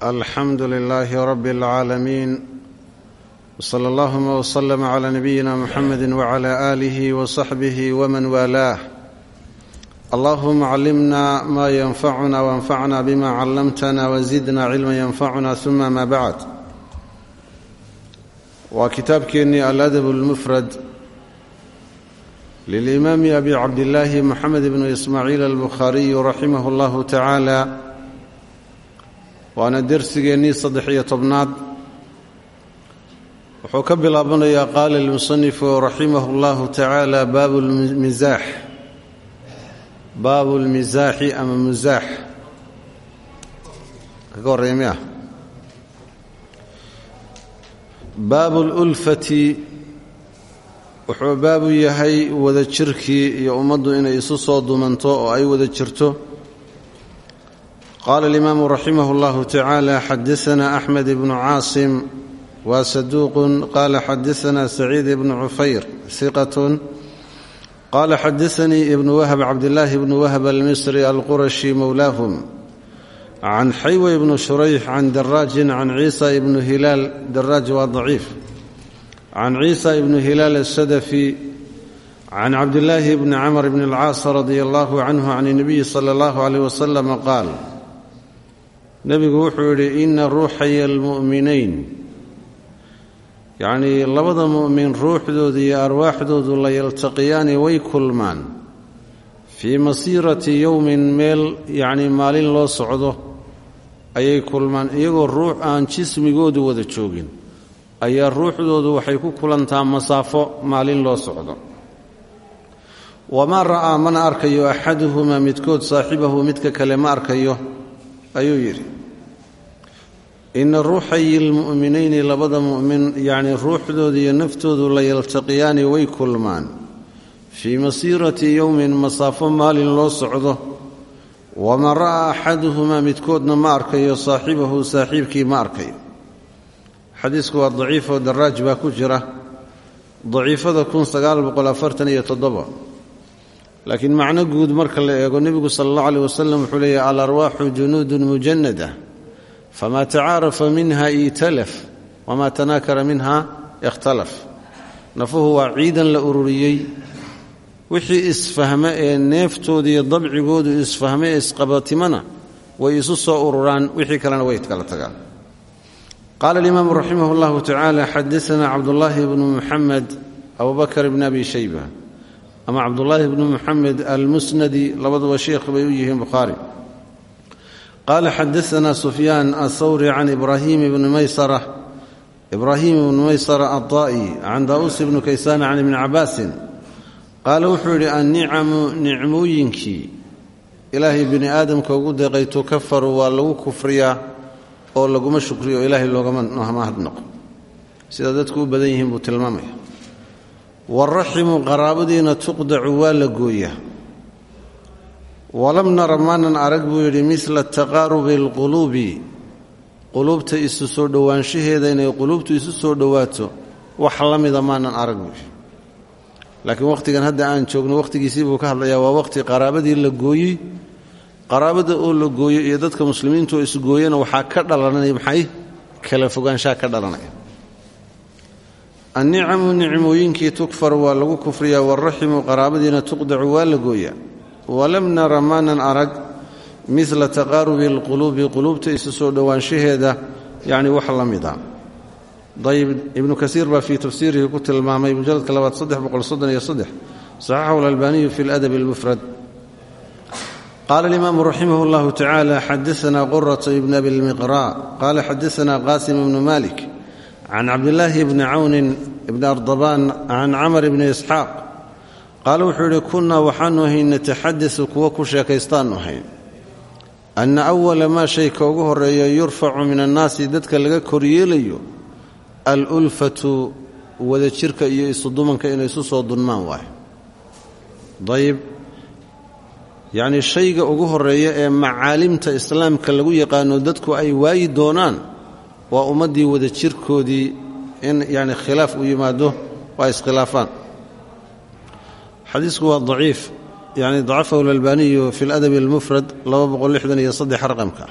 alxamdu lilaahi rabi اlcaalamiin wsala allahuma wslama cla nabiyina muxamedi wcla aalihi wsaxbihi wman waalaah allahuma callimna ma yanfacuna wanfacna bima callamtana wazidna cilma yanfacuna uma ma bacd waa kitaabkeennii aladab اlmufrad lilimaami abi cabdillaahi moxamed bnu ismaaciil albukhaariyu raximah اllahu tacaala waana dersigeennii saddex-iyo tobnaad. Wuxuu ka bilaabanayaa qaala almusanifu raximah اllahu tacaala baabu lmisaax baabu lmisaaxi ama musaax kaga horreeya mi ah baabu lulfati wuxuu baabu yahay wada jirkii iyo ummaddu inay isu soo dumanto oo ay wada jirto qaala alimaamu raximah اllahu tacaala xadaana axmed ibnu caasim waa saduuqun qaala xadaana saciid ibnu cufayr hiqatun qaala xadaanii ibnu wahb cabdillaahi ibnu wahb almisri alqurashi mowlaahum can xaywa ibnu shurayx can daraajin can ciisa ibnu hilaal daraaj waa daciif can ciisa ibnu hilaal asadafi can cabdillaahi bni camr bni alcaas radia allahu canhu can اnabiyi sala اllahu aleyh wasalam qaal nebigu wuxuu yidhi ina ruuxaya almu'minayn yacnii labada mu'min ruuxdooda iyo arwaaxdoodu la yaltaqiyaani way kulmaan. Fii masiirati yowmin meel yacnii maalin loo socdo ayay kulmaan. Iyagoo ruux aan jismigoodu wada joogin ayaa ruuxdoodu waxay ku kulantaa masaafo maalin loo socdo. Wamaa ra'aa mana arkayo axaduhumaa midkood saaxibahu midka kale ma arkayo ayuu yidhi ina ruuxayi lmu'minayni labada mu'min yacnii ruuxdooda iyo naftoodu la yaltaqiyaani way kulmaan. Fii masiirati yowmin masaafo maalin loo socdo waman ra'aa axaduhumaa midkoodna ma arkayo saaxibahu saaxiibkii ma arkayo. Xadiisku waa daciifoo daraaj baa ku jira. Daciifada laakiin macno guud marka la eego nebigu sala allah aleh wasalam wuxuu leeyahy alarwaaxu junuudun mujanada fama tacaarafa minha italaf wamaa tanaakara minha ikhtalaf. Nafuhu waa ciidan la ururiyey. Wixii isfahme ee neeftoodiiyo dabcigoodu isfahme ee isqabatimana way isu soo ururaan wixii kalena way kala tagaan. Qaala alimaamu raximah اllahu tacaala xadaana cabdullaahi bnu muxamed abubakr bn abi shayba ama cabdullaahi bnu muxamed almusnadi labaduba sheekh bay u yihiin bukhaari qaala xadaana sufyaan athawri can ibrahim bni maysara ibraahim ibni maysara aلطaa'i can daa'uus ibni kaysaan can ibni cabaasin qaala wuxuu yidhi annicamu nicmooyinkii ilaahay bini aadamka ugu deeqay tukafaru waa lagu kufriyaa oo laguma shukriyo ilaahay loogama mahadnaqo sida dadku u badan yihiin buu tilmaamaya waraximu qaraabadiina tuqdacu waa la gooyaa walam nara maanan arag buu yidhi midla taqaarubi alquluubi. Quluubta isu soo dhowaanshaheeda inay quluubtu isu soo dhowaato wax la mida maanan arag buu yidhi. Laakiin wakhtigan hadda aan joogno wakhtigiisii buu ka hadlayaa waa wakhti qaraabadii la gooyey. Qaraabada oo la gooyo iyo dadka muslimiintu oo isgooyana waxaa ka dhalanaya maxay? Kala fogaanshaha ka dhalanaya annicamu nicmooyinkii tukfar waa lagu kufriyaa waraximu qaraabadiina tuqdacu waa la gooyaa. Walam nara maanan arag midla taqaarubi alquluubi quluubta isu soo dhowaanshaheeda yacni wax la mida dayib ibnu kasiir baa fii tafsiirihi ku tilmaamay mujaladka labaad saxaxahu alalbaaniyu fi ladabi almufrad. Qaala alimaamu raximah اllahu tacaala xadaana qurata ibn abi lmiqra qaala xadaana qaasim ibnu malik can cabdillaahi bni cawnin ibni ardabaan can camar bni isxaaq qaale wuxuu yidhi kunnaa waxaanu ahayn nataxadau kuwo ku sheekaystaannu ahayn anna awala maa shayka ugu horreeya yurfacu min annaasi dadka laga koryeelayo alulfatu wadajirka iyo isudumanka inay isu soo dunmaan waayo dayib yacnii shayga ugu horreeya ee macaalimta islaamka lagu yaqaano dadku ay waayi doonaan waa ummaddii wadajirkoodii in yacni khilaaf u yimaado waa iskhilaafaan. Xadiisku waa daciif yani dacafahu lalbaniyu fi ladabi almufrad raqamka.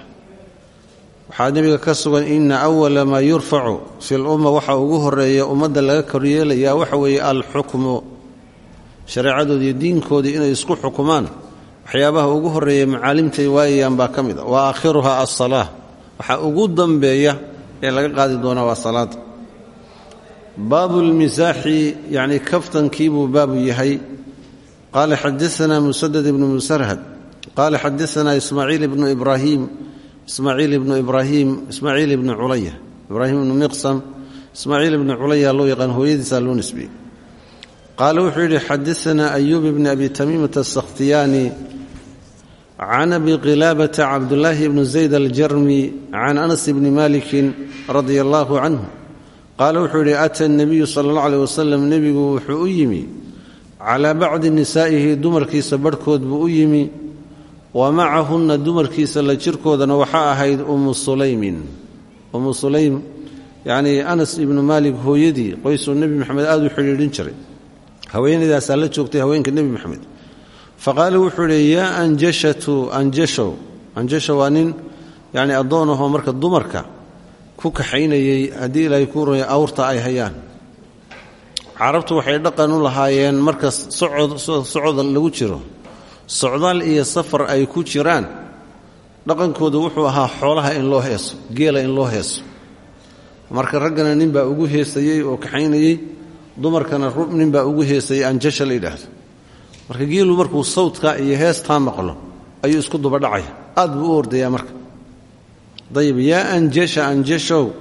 Waxaa nebiga ka sugan ina awala maa yurfacu fi lumma waxa ugu horreeya ummadda laga koryeelayaa waxa weeye alxukmu. Shareecadooda iyo diinkoodii inay isku xukumaan waxyaabaha ugu horreeya macaalimtay waayayaan baa ka mid a. Wa aakhiruha alsalaa waxaa ugu dambeeya ee laga qaadi doonaa waa salaada baabu lmisaaxi yacni kaftankiibuu baabu yahay. Qaala xadaanaa musadad ibnu musarhad qaala xadaanaa ismaaciil ibnu ibraahim ismaaciil ibnu ibraahim ismaaciil ibnu culaya ibraahim ibnu miqsam ismaaciil ibnu culaya loo yaqaan hooyadiisaa loo nisbiyey wuxuu yidhi xadaanaa ayuub ibni abi tamiimata asakhtiyaani can abi qilaabata cabdulaahi bni zayd aljarmi can anas bni malikin radia allaahu canhu qaala wuxuu yidhi ata nabiyu sala allah aleh wasalam nebigu wuxuu u yimi calaa bacdi nisaa'ihi dumarkiisa barhkood buu u yimi wa macahunna dumarkiisa la jirkoodana waxaa ahayd ummu sulaymin ummu sulaym yacnii anas ibnu maalik hooyadii qoysuu nebi maxamed aada u xidhiidhin jiray haweenaydaasaa la joogtay faqaala wuxuu idhi yaa anjashatu anjashow anjasha waa nin yacni addoon ahoo marka dumarka ku kaxaynayay haddii ilaahay ku raya awrta ay hayaan carabtu waxay dhaqan u lahaayeen marka socod lagu jiro socdaal iyo safar ay ku jiraan dhaqankoodu wuxuu ahaa xoolaha in loo heeso geela in loo heeso marka raggana nin baa ugu heesayey oo kaxaynayey dumarkana nin baa ugu heesayey anjasha la marka geelu markuu sawdka iyo heestaa maqlo ayuu isku dubadhacaya aad buu u ordayaa marka. Dayib yaa anjasha anjashow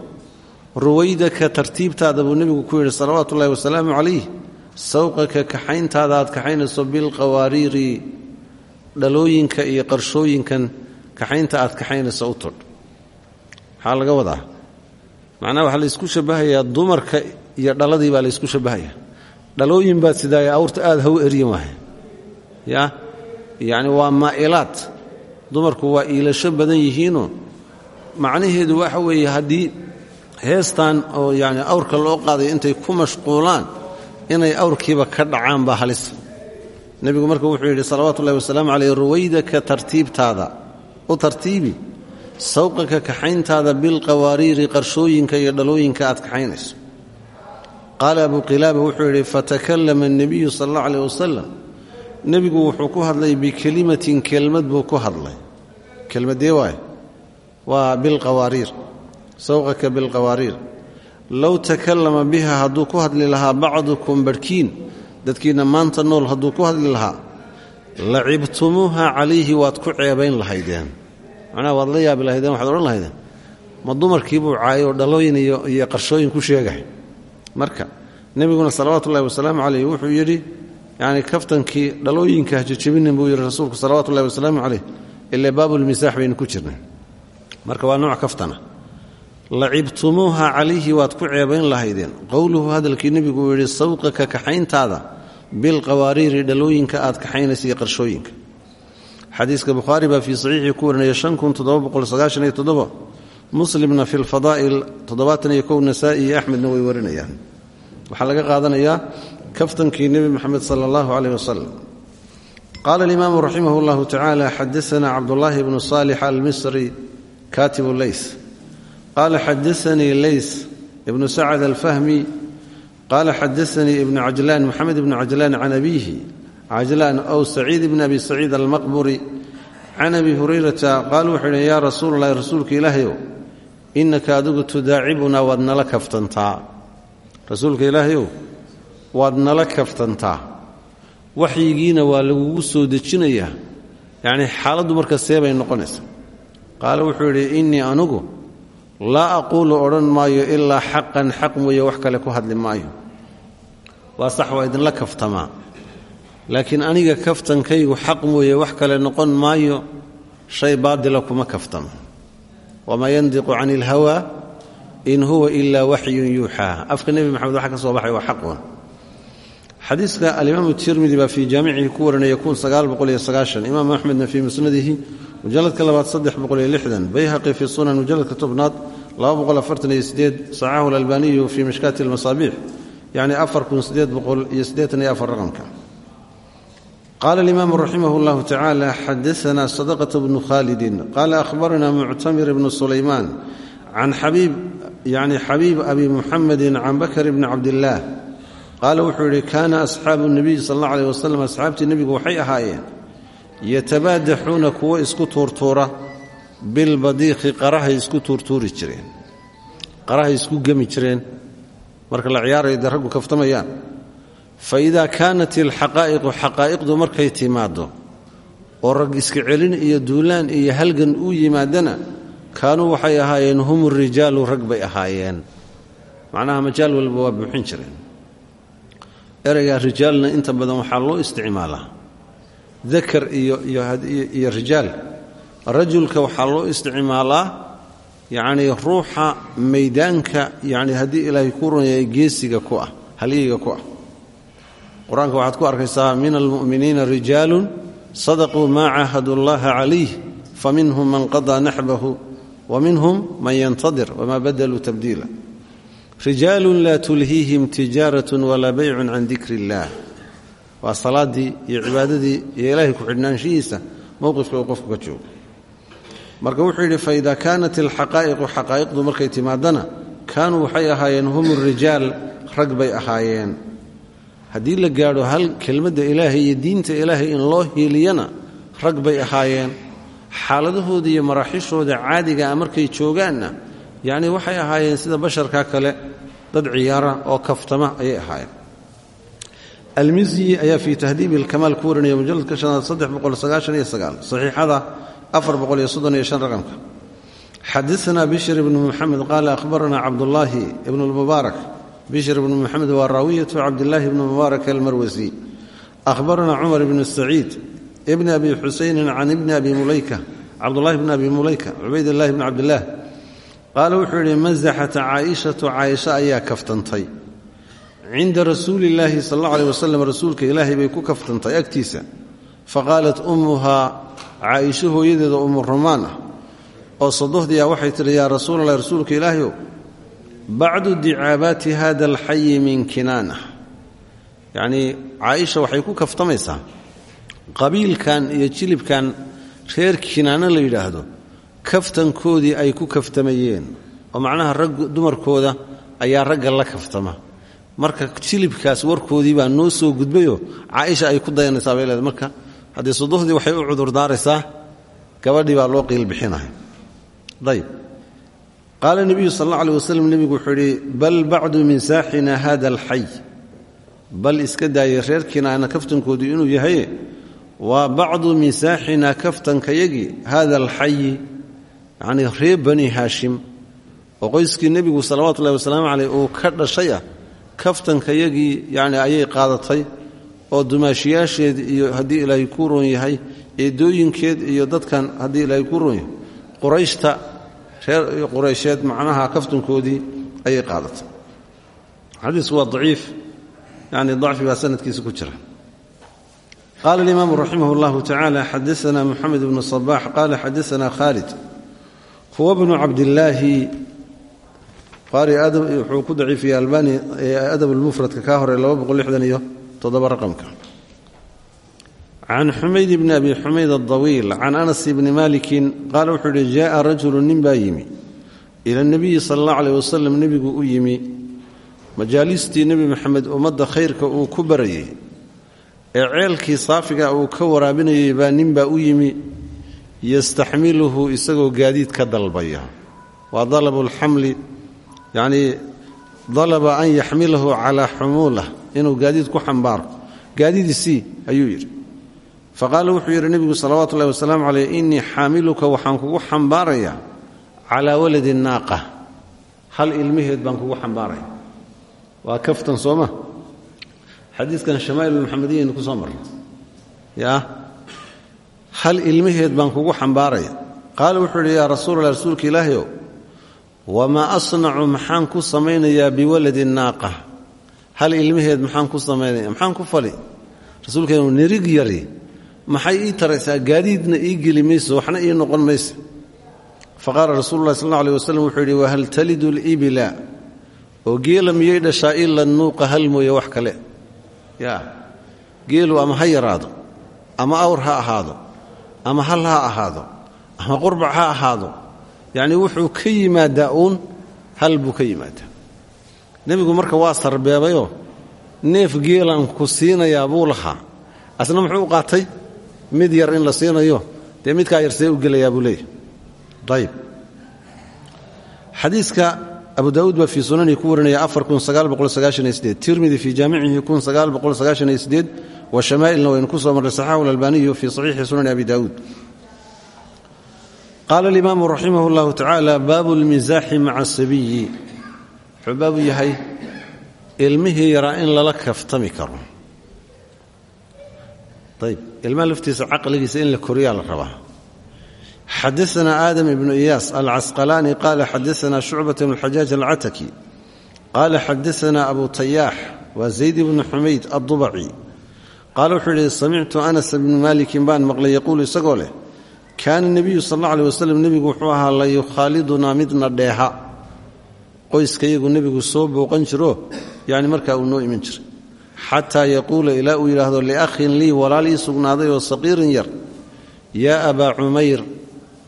ruwaydaka tartiibtaada buu nebigu ku yidhi salawaatu ullahi wasalaamu calayh sawqaka kaxayntaada aad kaxaynayso bilqawaariiri dhalooyinka iyo qarshooyinkan kaxaynta aad kaxaynayso u todh maxaa laga wadaa. Macnaha waxaa laysku shabahayaa dumarka iyo dhaladii baa laysku shabahayaa. Dhalooyin baad sidaaya awrta aad ha u eryan ya? Yacni waa maa'ilaad dumarku waa iilasho badan yihiinoo macnaheedu waxa weeye haddii heestan oo yacni awrka loo qaaday intay ku mashquulaan inay awrkiiba ka dhacaan baa halisa nebigu marka wuxuu yidhi salawaatu ullahi wasalaamu caleyh ruwaydaka tartiibtaada. U tartiibi sawqaka kaxayntaada bilqawaariiri qarshooyinka iyo dhalooyinka aad kaxaynayso. Qaala abu qilaaba wuxuu yidhi fatakallama annebiyu sala allahu aleyh wasalam nebigu wuxuu ku hadlay bikelimatin kelmad buu ku hadlay. Kelmadee waay? Waa bilqawaariir. Sawqaka bilqawaariir. Low takallama biha hadduu ku hadli lahaa bacdukum barhkiin dadkiinna maanta nool hadduu ku hadli lahaa lacibtumuuha calayhi waad ku ceebayn lahaydeen. Macnaha waad la yaabi lahaydeen waxaad odhan lahaydeen. Ma dumarkiibuu caayo dhalooyin iyo qarshooyin ku sheegay. Marka nebiguna salawaatu ullahi wasalaamu caleyh wuxuu yidhi yacni kaftankii dhalooyinka hajajabinin buu yidhi rasuulku salawatu ullahi wasalaamu caleyh ilaa baabulmisaax baynu ku jirnay. Marka waa nooc kaftana. Lacibtumuuha calayhi waad ku ceebayn lahaydeen. Qowluhu hadalkii nebigu uu yidhi sawqaka kaxayntaada bilqawaariiri dhalooyinka aad kaxaynaysa iyo qarshooyinka. Xadiiska bukhaari baa fii saxiixii ku warinaya muslimna fi lfadaa'il toddobaataniyo kow nasaa'i iyo axmedna way warinayaan. Waxaa laga qaadanayaa kaftankii nebi moxamed sala allahu caleyh wasalam qaala alimaamu raximah llahu tacaala xadaana cabdullaahi bnu saalix almisri katibu leys qaala xadaanii leys ibnu sacad alfahmi. Qaala xadaanii ibnu cajlaan moxamed ibnu cajlaan can abiihi cajlaan ow saciid ibni abi saciid almaqburi can abi hurayrata. Qaal wuxuu yidhi yaa rasuul allahi rasuulka ilaahayow innaka adigu tudaacibunaa waad nala kaftantaa. Rasuulka ilaahayow waad nala kaftantaa. Waxyigiina waa lagugu soo dejinayaa yacnii xaaladdu marka see bay noqonaysa. Qaale wuxuu yidhi innii anugu laa aquulu odhan maayo ilaa xaqan xaq mooye wax kale ku hadli maayo. Waa sax waa idinla kaftamaa. Laakiin aniga kaftankaygu xaq mooye wax kale noqon maayo shay baadila kuma kaftamo wamaa yandiqu cani ilhawaa in huwa ilaa waxyun yuuxaa. Afka nebi maxamed waxa ka soo baxay waa xaqun xadiiska alimaamu tirmidi baa fii jaamicihi ku warinaya imaam axmedna fii musnadihi mujaladka labaad bayhaqi fii sunan mujaladka tobnaad saxahu lalbaniyu fii mishkaati almasaabiix yani qaala alimaamu raximah اllahu tacaala xadaana sadaqة bnu khalidin qaala ahbarana muctamir bnu sulaymaan can xabiib abi muxamedi can bakr bni cabdillaah qaala wuxuu yidhi kaana asxaabu nebiy sal alla aleh wasalam asxaabtii nebigu waxay ahaayeen yatabaadaxuuna kuwo isku tuurtuura bilbadiiqi qarahay isku tuurtuuri jireen qarahay isku gemi jireen. Marka la ciyaaraya dee raggu kaftamayaan. Fa idaa kaanat ilxaqaa'iqu xaqaa'iqdu markay timaaddo oo rag iska celin iyo duulaan iyo halgan uu yimaadana kaanuu waxay ahaayeen hum rijaalu rag bay ahaayeen. Macnaha majaal walba waa buuxin jireen ereygaa rijaalna inta badan waxaa loo isticmaalaa. Dakar iyo rijaal. Rajulka waxaa loo isticmaalaa yacnii ruuxa maydaanka yani haddii ilaahay ku runyahay geesiga ku ah halyeyga ku ah. Qur'aanka waxaad ku arkaysaa min almu'miniina rijaalun sadaquu maa caahadu llaha calayh faminhum man qadaa naxbahu wa minhum man yantadir wamaa badaluu tabdiila rijaalun laa tulhiihim tijaaratun walaa baycun can dikri illaah waa salaaddii iyo cibaadadii iyo ilaahay ku xidhnaanshihiisa mowqifka uu qofku ka joogo. Marka wuxuu yidhi faida kaanat alxaqaa'iqu xaqaa'iqdu markay timaadana kaanuu waxay ahaayeen hum rijaal rag bay ahaayeen. Haddii la gaadho hal kelmadda ilaahay iyo diinta ilaahay in loo hiiliyana rag bay ahaayeen. Xaaladahooda iyo maraaxishooda caadiga ah markay joogaanna yacnii waxay ahaayeen sida basharka kale dad ciyaara oo kaftama ayay ahaayeen. Almizyi ayaa fii tahdiibi alkamaal ku warinaya mujalladka shanaad saddex boqol sagaashan iyo sagaal saxiixada afar boqol iyo soddon iyo shan raqamka. Xadaana bishr ibnu muxamed qaala ahbarana cabdullaahi ibnu lmubaarak bishr ibnu muxamed waa raawiyatu cabdillaahi ibni mubaarak almarwasi ahbarana cumar ibnu saciid ibni abi xusaynin can ibni abi mulayka cabdullahi bni abi mulayka cubaydillahi bni cabdillaah qaala wuxuu yidhi masaxat caaishatu caaisha ayaa kaftantay. Cinda rasuuli illaahi sal alla aleh wasalam rasuulka ilaahay bay ku kaftantay agtiisa. Faqaalat ummuhaa caaisho hooyadeeda umu rumaan ah. Oo sadohdii ah waxay tidhi yaa rasuulallah rasuulka ilaahayow bacdu dicaabaati hada alxayi min kinaana. Yacnii caaisha waxay ku kaftamaysaa. Qabiilkan iyo jilibkan reer kinaano la yidhaahdo kaftankoodii ay ku kaftamayeen. oo macnaha rag dumarkooda ayaa ragga la kaftama. Marka jilibkaas warkoodii baa noo soo gudbayoo caaisha ay ku dayanaysaa bay marka haddii suduhdii waxay u cudurdaaraysaa gabadhii baa loo qiilbixinaya. Ayb qaala nebiyu sal alla aleh waslem nebigu bal bacdu min saaxina hada alxay bal iska daayay reer kinaana kaftankoodii inuu yahaye waa bacdu min saaxina kaftankayagii hada alxayi yacnii reer bani haashim oo qoyskii nebigu salawaatu ullahi wasalaamu caleyh uu ka dhashay ah kaftankayagii yani ayay qaadatay oo dumaashiyaasheed iyo haddii ilaahay ku roon yahay eedooyinkeed iyo dadkan haddii ilaahay ku roon yahay qurayshta reer quraysheed macnaha kaftankoodii ayay qaadatay. Xadiisku waa daciif yani dacfi baa sanadkiisa ku jira. Qaala alimaamu raximah اllahu tacaala xadaana moxamed bnu صabax qaala xadaana khaalid huwa bnu cabdillaahi qaari wuxuu ku daciifiyey albani adab lmufradka kaa hore iyo toddoba raqamka can xumayd bni abi xumayd adawiil can anas bni malikin qaala wuxuu yidhi jaءa rajulu nin baa yimi ila اnebiyi sala اllah aleh wasalam nebigu u yimi majaalistii nebi moxamed ummadda khayrka uu ku barayey ee ceelkii saafiga uu ka waraabinayay baa nin baa u yimi yastaxmiluhu isagoo gaadiid ka dalbaya. Waa dalabu اlxamli yacnii dalaba an yaxmilahu calaa xumuulah inuu gaadiid ku xambaaro. Gaadiidisii ayuu yidhi. Faqaala wuxuu yidhi nebigu salawaatu ullahi wasalaamu caleyh innii xaamiluka waxaan kugu xambaarayaa calaa waladi naaqa. Hal ilmaheed baan kugu xambaaraya. Waa kaftan sooma xadiidkan shamaa'ilulmuxamediyaynu ku soo marray yaa hal ilmaheed baan kugu xambaaraya? Qaala wuxuu yidhi yaa rasuulallah rasuulka ilaahayow wamaa asnacu maxaan ku samaynayaa biwaladi naaqa? Hal ilmaheed maxaan ku samaynaya maxaan ku fali? Rasuulkeenu nirig yari maxay ii taraysaa? Gaadiidna ii geli waxna ii noqon maysa faqaala rasuulu llahi sal alla aleh wasalam wuxuu yidhi wahal talidu libila oo geela miyay dhashaa ila nuuqa hal mooye wax kale? Yaa geelu ama ha yaraado ama awr ha ahaado ama hal ha ahaado ama qurbac ha ahaado yacnii wuxuu ka yimaadaa uun hal buu ka yimaadaa. Nebigu marka waa sarbeebayoo neef geelaan ku siinayaa buu lahaa. Asna muxuu u qaatay? Mid yar in la siinayo dee midkaa yar see u gelayaa buu leeyahy ayb xadiiska abu daauud baa fii sunanii ku warinaya tirmidi fii jaamicihi wa shamaa'ilna waynu ku soo marray saxaxu lalbaniyu fii saxiixi sunani abi daauud qaala alimaamu raximah اllahu tacaala baabu lmisaaxi maca asabiyi wuxuu baabu yahay ilmihii yaraa in lala kaftami karo. Ayb ilmaha laftiisa caqligiisa in la koriyaa la rabaa. Xadaana aadam ibnu iyaas alcasqalaani qaala xadaana shucbat bn xajaaj alcataki. Qaala xadaana abu tayaax waa zayd ibnu xumayd addubaci qaala wuxuu yidhi samictu anas bnu maalikin baan maqlay yaquulu isagoo leh kaana nebiyu sal alla aleh waslem nebigu wuxuu ahaa la yukhaalidunaa midna dheeha qoyskayagu nebigu soo booqan jiro yacni markaa uu noo iman jiray. Xataa yaquula ilaa uu yidhaahdo liakhin lii walaal ii sugnaaday oo saqiirin yar. Yaa abaa cumayr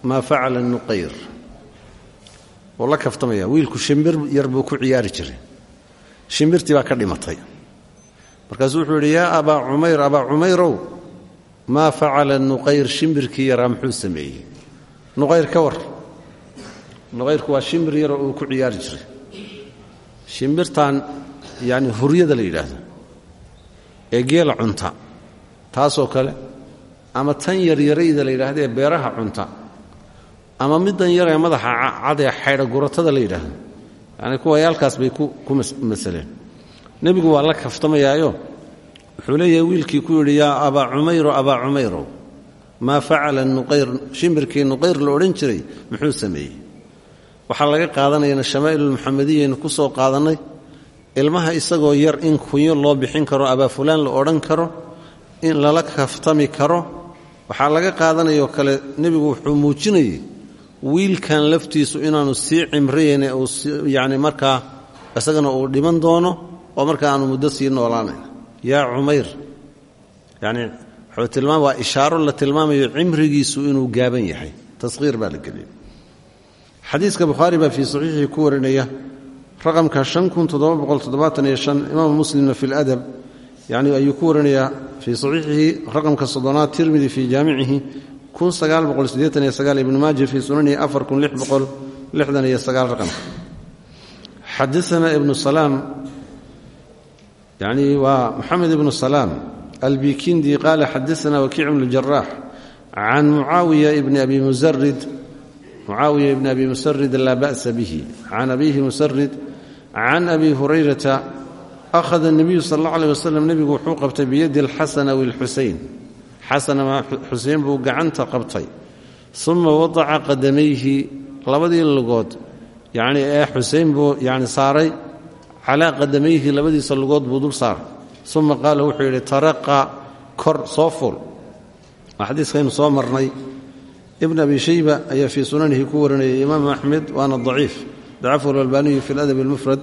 maa facala nuqayr. Wuu la kaftamaya wiilku shimbir yar buu ku ciyaari jiray. Shimbirtii baa ka dhimatay markaasuu wuxuu yidhi yaa abaa cumayr abaa cumayrow maa facala nuqayr shimbirkii yaraa muxuu sameeyey? Nuqayr ka war. Nuqayrku waa shimbir yaroo uu ku ciyaari jiray. Shimbirtan yacni huryada la yidhaahdo ee geela cunta taasoo kale ama tan yaryarayda la yidhaahdo ee beeraha cunta ama middan yaree madaxa cadee xaydha guratada la yidhaahdo. Yacni kuwa yaalkaas bay ku masaleen nebigu waa la kaftamayaayo wuxuu leeyahay wiilkii ku yidhi yaa abaa cumayro abaa cumayrow maa facala nuqayr shimbirkii nuqayr la odhan jiray? Muxuu sameeyey. Waxaa laga qaadanayana shamaa'ilulmuxamadiyaynu ku soo qaadannay ilmaha isagoo yar in kunyo loo bixin karo abaa fulaan la odhan karo in lala kaftami karo. Waxaa laga qaadanayoo kale nebigu wuxuu muujinayey wiilkan laftiisu inaanu sii cimrayeyne uu yacni markaa isagana uu dhiman doono oo markaa aanu muddo sii noolaanayn yaa cumayr yacni wuxuu tilmaam waa ishaaro la tilmaamayo cimrigiisu inuu gaaban yahay. Tashiir baa la geliyay xadiiska bukhaari baa fii saxiixii ku warinaya raqamka imaamu muslimna fi ladab yani ayuu ku warinayaa fii saxiixihi raqamka soddonaad tirmidi fii jaamicihi ibnu maaja fii sunanihi xadaana ibnu salaam yacnii waa moxamed ibnu salaam albikindi qaala xadaana wakiic bnu jaraax can mucaawiya bni abi musarid mucaawiya ibni abi musarid laa ba'sa bihi. Can abiihi musarid can abi hurayrata ahada اnebiyu sal اllau aleh waslem nebigu wuxuu qabtay biyadi alxasana wilxuseyn xasanama xuseen buu gacanta qabtay. Uma wadaca qadamayhi labadii lugood yacnii ee xuseyn buu yani saaray calaa qadamayhi labadiisa lugood buu dul saar. Uma qaala wuxuu yidhi taraqa kor soo fuul. Waa xadiiskaynu soo marnay. Ibn abi shayba ayaa fii sunanihi ku warinayay imaam axmed waana daciif. Dacafahu lalbaaniyu fi ladabi almufrad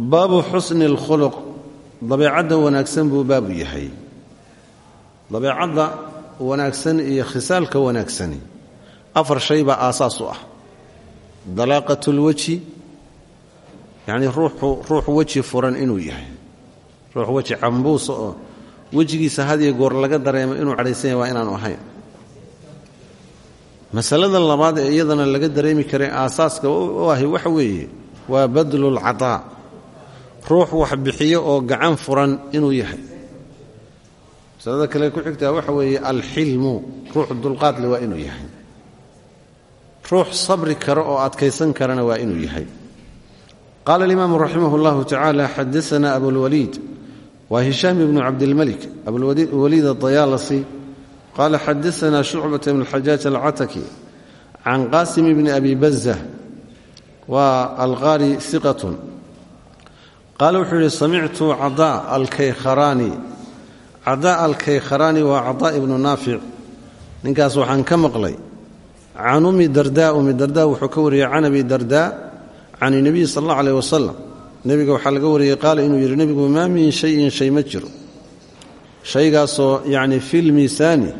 baabu xusni اlkhuluq dabeecadda wanaagsan buu baabu yahay. Dabeecadda wanaagsan iyo khisaalka wanaagsani afar shay baa aasaas u ah. Dalaaqat اlwejhi yacnii ruux weji furan inuu yahay. Ruux weji cambuusa oo wejigiisa hadiyo goor laga dareemo inuu cadhaysan yahay waa inaanu ahayn. Masalada labaad ee iyadana laga dareemi karay aasaaska u ahi waxa weeye waa badlulcataa ruux wax bixiyo oo gacan furan inuu yahay. Masalada kale ku xigtaa waxa weeye alxilmu ruux dulqaadle waa inuu yahay. Ruux sabri karo oo adkaysan karana waa inuu yahay qaala alimaamu raximah اllahu tacaala xadaana abulwaliid waa hishaam ibnu cabdilmalik abulwaliid adayaalasi qaala xadaana shucbata bn xajaaj alcataki can qaasim bni abi baza waa alqaari iqatun qaala wuxuu yidhi samictu cadaa alkaykharaani cadaa alkaykharaani waa cadaa ibnu naafic ninkaas waxaan ka maqlay can ummi darda ummi darda wuxuu ka wariyey can abi darda can اnebiyi sal اllah aleh wasalam nebiga waxaa laga wariyey qaala inuu yidhi nebigu maa min shayin shay ma jiro. Shaygaasoo yacni filmiisaani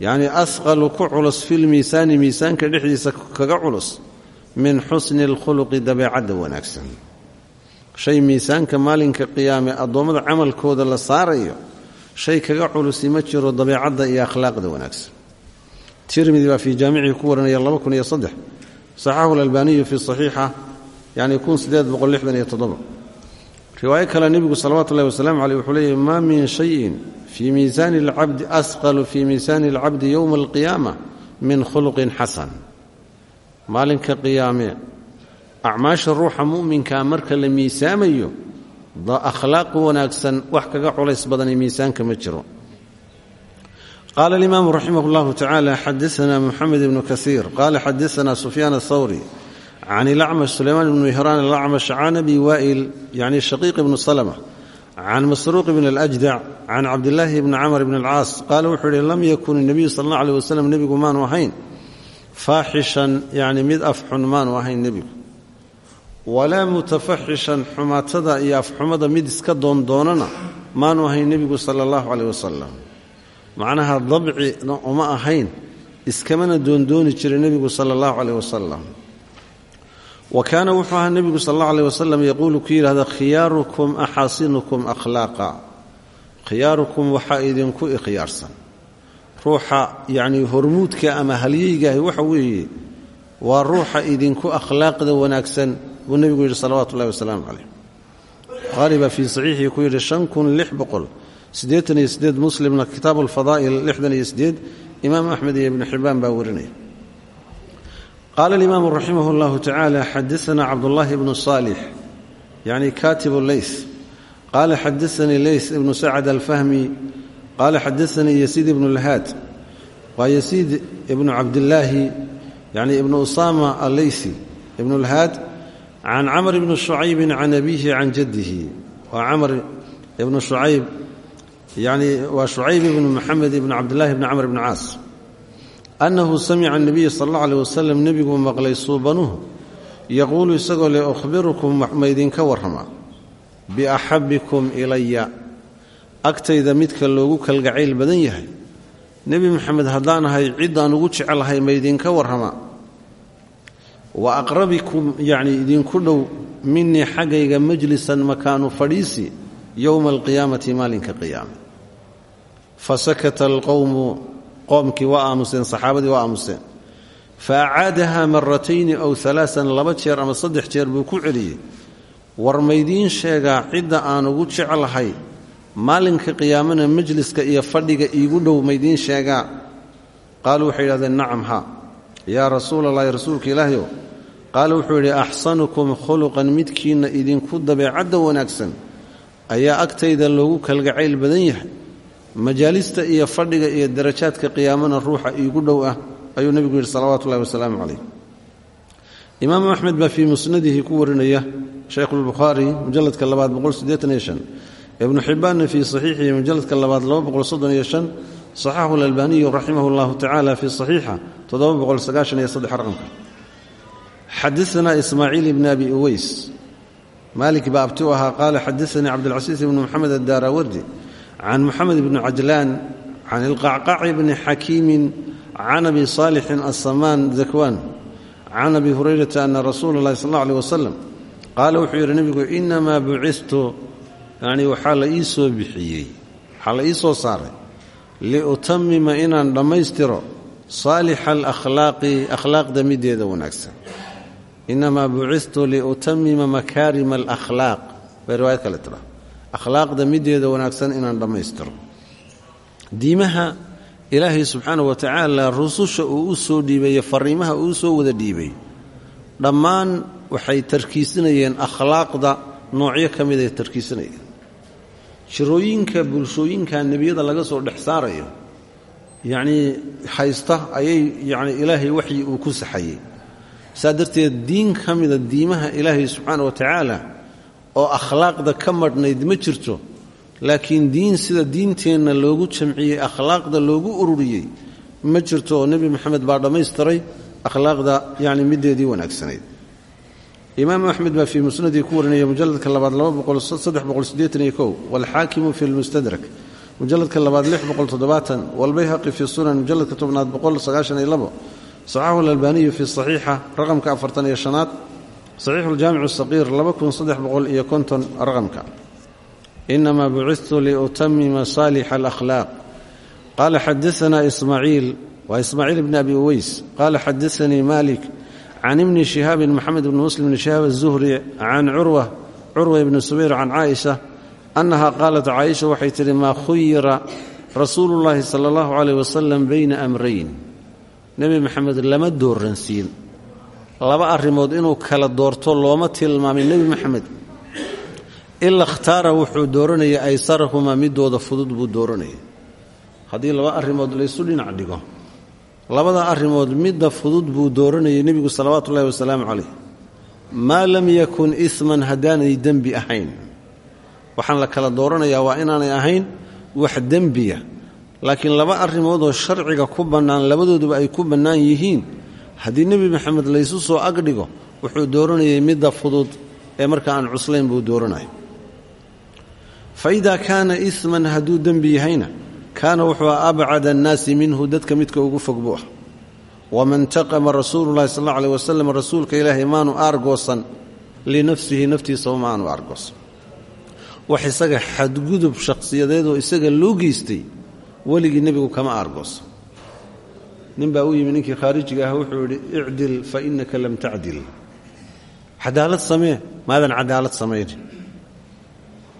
yacni asqalu ku culus filmiisaani miisaanka dhexdiisa kaga culus min xusni alkhuluqi dabeecadda wanaagsan. Shay miisaanka maalinka qiyaame addoommada camalkooda la saarayo shay kaga culusi ma jiro dabeecadda iyo akhlaaqda wanaagsan. Tirmidi baa fii jaamicihi ku warinaya saxaxu lalbaaniyu fii saxiixa yani riwaayo kale nebigu salawatu ullahi wasalaamu caleyh wuxuu leeyahy maa min shayin fii miisaani alcabdi asqalu fii miisaani alcabdi yowma alqiyaama min khuluqin xasan maalinka qiyaame acmaasha ruuxa mu'minkaa marka la miisaamayo akhlaaq wanaagsan wax kaga culays badani miisaanka ma jiro. Qaala alimaamu raximah اllahu tacala xadaana muxamed ibnu kaiir qaala xadaana sufyaan athawri can ilacmash sulaymaan ibnu mihraan alacmash can abi waa'il yani shaqiiq ibnu salma can masruuq bn alajdac can cabdilaahi bni camr bn alcaas qaala wuxuu yihi lam yakun اnebiyu sal allah aleh wasalam nebigu maanu ahayn faaxishan yani mid afxun maanu ahayn nebigu walaa mutafaxishan xumaatada iyo afxumada mid iska doondoonana maanu ahayn nebigu sala allahu caleyh wasalam macnaha dabcina uma ahayn iskamana doondooni jiray nebigu sala allahu caleyh wasalam wa kaana wuxuu ahaa nebigu sal allahu aleh wasalam yaquulu ku yidhahda khiyaarukum axaasinukum akhlaaqa. Khiyaarukum waxaa idinku ikhyaarsan. Ruuxa yacnii hormuudka ama halyeygaah waxa weeye waa ruuxa idinku akhlaaqda wanaagsan buu nebigu yidhi salawatu ullahi wasalaamu caleyh baa fii saxiixii ku yidhi shan kun lix boqol muslimna kitaabu alfadaa'il lixdan iyo siddeed imaam axmed iyo ibnu qaala alimaamu raximah اllahu tacaala xadaana cabdullaahi ibnu saalix yacni katibu leys qaala xadaanii leys ibnu sacad alfahmi qaala xadaanii yasiid ibnu lhaad waa yasiid ibnu cabdillaahi yani ibnu usaama alleysi ibnu lhaad can camr ibni shucaybin can abiihi can jaddihi waa camr ibnu shucayb yani waa shucayb ibnu maxamed ibnu cabdillahi bni camr ibni caas annahu samica anabiya sal alla aleh wasalam nebiguu maqlay suubanuhu yaquulu isagoo le ukhbirukum maydinka warrama biaxabikum ilaya agtayda midka loogu kalgacayl badan yahay nebi maxamed haddaan ahay ciddaan ugu jecelahay maydinka warrama wa aqrabikum yacnii idinku dhow minii xaggayga majlisan makaanu fadhiisi yowma alqiyaamati maalinka qiyaame fasakata alqowmu qoomkii waa aamuseen saxaabadii waa aamuseen. Fa acaadaha maratayni aw alaaan laba jeer ama saddex jeer buu ku celiyey. War maydiin sheegaa cidda aan ugu jeclahay maalinka qiyaamana majliska iyo fadhiga iigu dhow maydiin sheegaa. Qaaluu waxay yidhahdeen nacam ha yaa rasuul allahi rasuulka ilaahyow qaala wuxuu yidhi axsanukum khuluqan midkiinna idinku dabeecadda wanaagsan. Ayaa agtayda loogu kalgacayl badan yahay majaalista iyo fadhiga iyo darajaadka qiyaamana ruuxa iigu dhow ah ayuu nebigu yidhi salawaatu ullahi wasalaamu calayh. Imaamu axmed baa fii musnadihi ku warinaya shaykhuulbukhaari mujalladka labaad ibnu xibbaanna fii saxiixihi mujalladka labaad saxaxu lalbaaniyu raximah اllahu tacala fii saxiixa raqamka. Xadaanaa ismaaciil ibni abi uweys maalik baa abti u ahaa qaala xadaanii cabdilcasiis ibni moxamed addaarawardi can muxamed bni cajlaan can ilqacqaci bni xakiimin can abi saalixin asamaan zakwaan can abi hurayrata ana rasuula اllahi sal اllau aleh wasalam qaala wuxuu yidhi nebigu inamaa bucistu yacnii waxaa la ii soo bixiyey waxaa la ii soo saaray liutamima inaan dhammaystiro saalixa alakhlaaqi akhlaaqda mideeda wanaagsan inamaa bucistu liutamima makaarima alakhlaaq bay riwaayad kale tira akhlaaqda mideeda wanaagsan inaan dhammaystiro. Diimaha ilaahay subxaana wa tacaala rususha uu u soo dhiibaye fariimaha uu soo wada dhiibay dhammaan waxay tarkiisinayeen akhlaaqda noocyo ka mid ay tarkiisinayeen. Shirooyinka bulshooyinka nebiyada laga soo dhex saarayo yacnii haysta ayay yacni ilaahay waxyi uu ku saxayey saa darteed diin ka mida diimaha ilaahay subxaana wa tacaala oo akhlaaqda ka madhnayd ma jirto laakiin diin sida diinteenna loogu jamciyey akhlaaqda loogu ururiyey ma jirto oo nebi moxamed baa dhammaystiray akhlaaqda yacni middeedii wanaagsanayd. Imaam axmed baa fii musnadii ku warinaya mujaladka labaad walxaakimu fi lmustadrak mujaladka labaad walbayhaqi fi sunan mujaladka tobnaad saxaxu alalbaaniyu fi saxiixa raqamka afartan iyo shanaad saxiixu ljaamicu saqiir iyo konton raqamka inamaa bucidtu liutamima saalixa alakhlaaq qaala xadaanaa ismaaciil waa ismaaciil bni abi uweys qaala xadaanii malik can ibni shihaabin maxamed bni muslim bni shihaab azuhri can curwa curwa ibni subayr can caaisha annaha qaalat caaisha waxay tidhi maa khuyira rasuulu llaahi sala allahu caleyh wasalam bayna amrayn nebi maxamed lama dooransiin laba arrimood inuu kala doorto looma tilmaamin. Nebi maxamed ila khtaara wuxuu dooranayay aysarahumaa midooda fudud buu dooranayay. Haddii laba arrimood laysu dhinac dhigo labada arrimood midda fudud buu dooranayay nebigu salawaatu ullahi wasalaamu calayh. Maa lam yakun isman haddaanay dembi ahayn. Waxaan la kala dooranayaa waa inaanay ahayn wax dembiya laakiin laba arrimoodoo sharciga ku bannaan labadooduba ay ku bannaan yihiin haddii nebi maxamed laysu soo agdhigo wuxuu dooranayay midda fudud ee marka aan cuslayn buu dooranaya fa idaa kaana isman hadduu dembi yahayna kaana wuxuu abcada annaasi minhu dadka midka ugu fog buu ah waman taqama rasuulu llahi sal alla aleh wasalam rasuulka ilaahay maanu aargoosan linafsihi naftiisaba ma aanu aargoosan. Wax isaga xadgudub shakhsiyadeedoo isaga loo geystay weligii nebigu kama aargooso nin baa u yimi ninkii khaarijiga ah wuxuu yidhi icdil fa innaka lam tacdil. Cadaalad samee maadan cadaalad samayn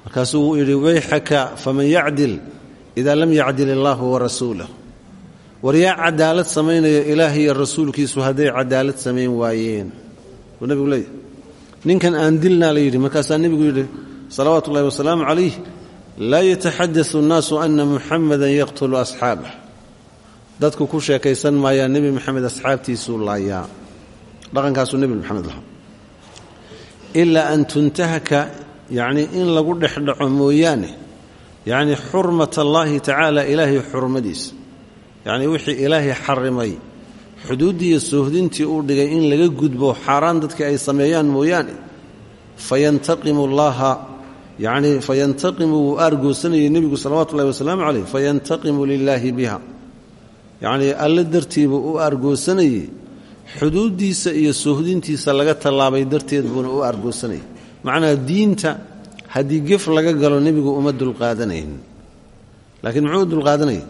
markaasuu uu yidhi wayxaka faman yacdil idaa lam yacdil illaahu warasuulah war yaa cadaalad samaynaya ilaah iyo rasuulkiisu hadday cadaalad samayn waayeen. Buu nebigu ninkan aan dilnaa la yidhi markaasaa nebigu yidhi salawaatu ullahi wasalaamu calayh laa yataxadau annaasu ana muxamadan yaqtulu asxaabah dadku ku sheekaysan maayaa nebi maxamed asxaabtiisuu laayaa dhaqankaasuu nebi maxamed lahaa. Ilaa an tuntahaka yacnii in lagu dhexdhaco mooyaane. Yacnii xurmat allaahi tacaala ilaahay xurmadiisa yacnii wixii ilaahay xarimay xuduuddii iyo soohdintii uu dhigay in laga gudbo xaaraan dadkii ay sameeyaan mooyaane. Fayantaqimu llaaha yacnii fayantaqimu wuu aargoosanayay nebigu salawatu ullahi wasalaamu caleyh fayantaqimu lilaahi biha yacnii alle dartiibuu u aargoosanayey xuduuddiisa iyo soohdintiisa laga tallaabay darteed buuna u aargoosanayay macnaa diinta haddii gef laga galo nebigu uma dulqaadanayn. Laakiin muxuu u dulqaadanaya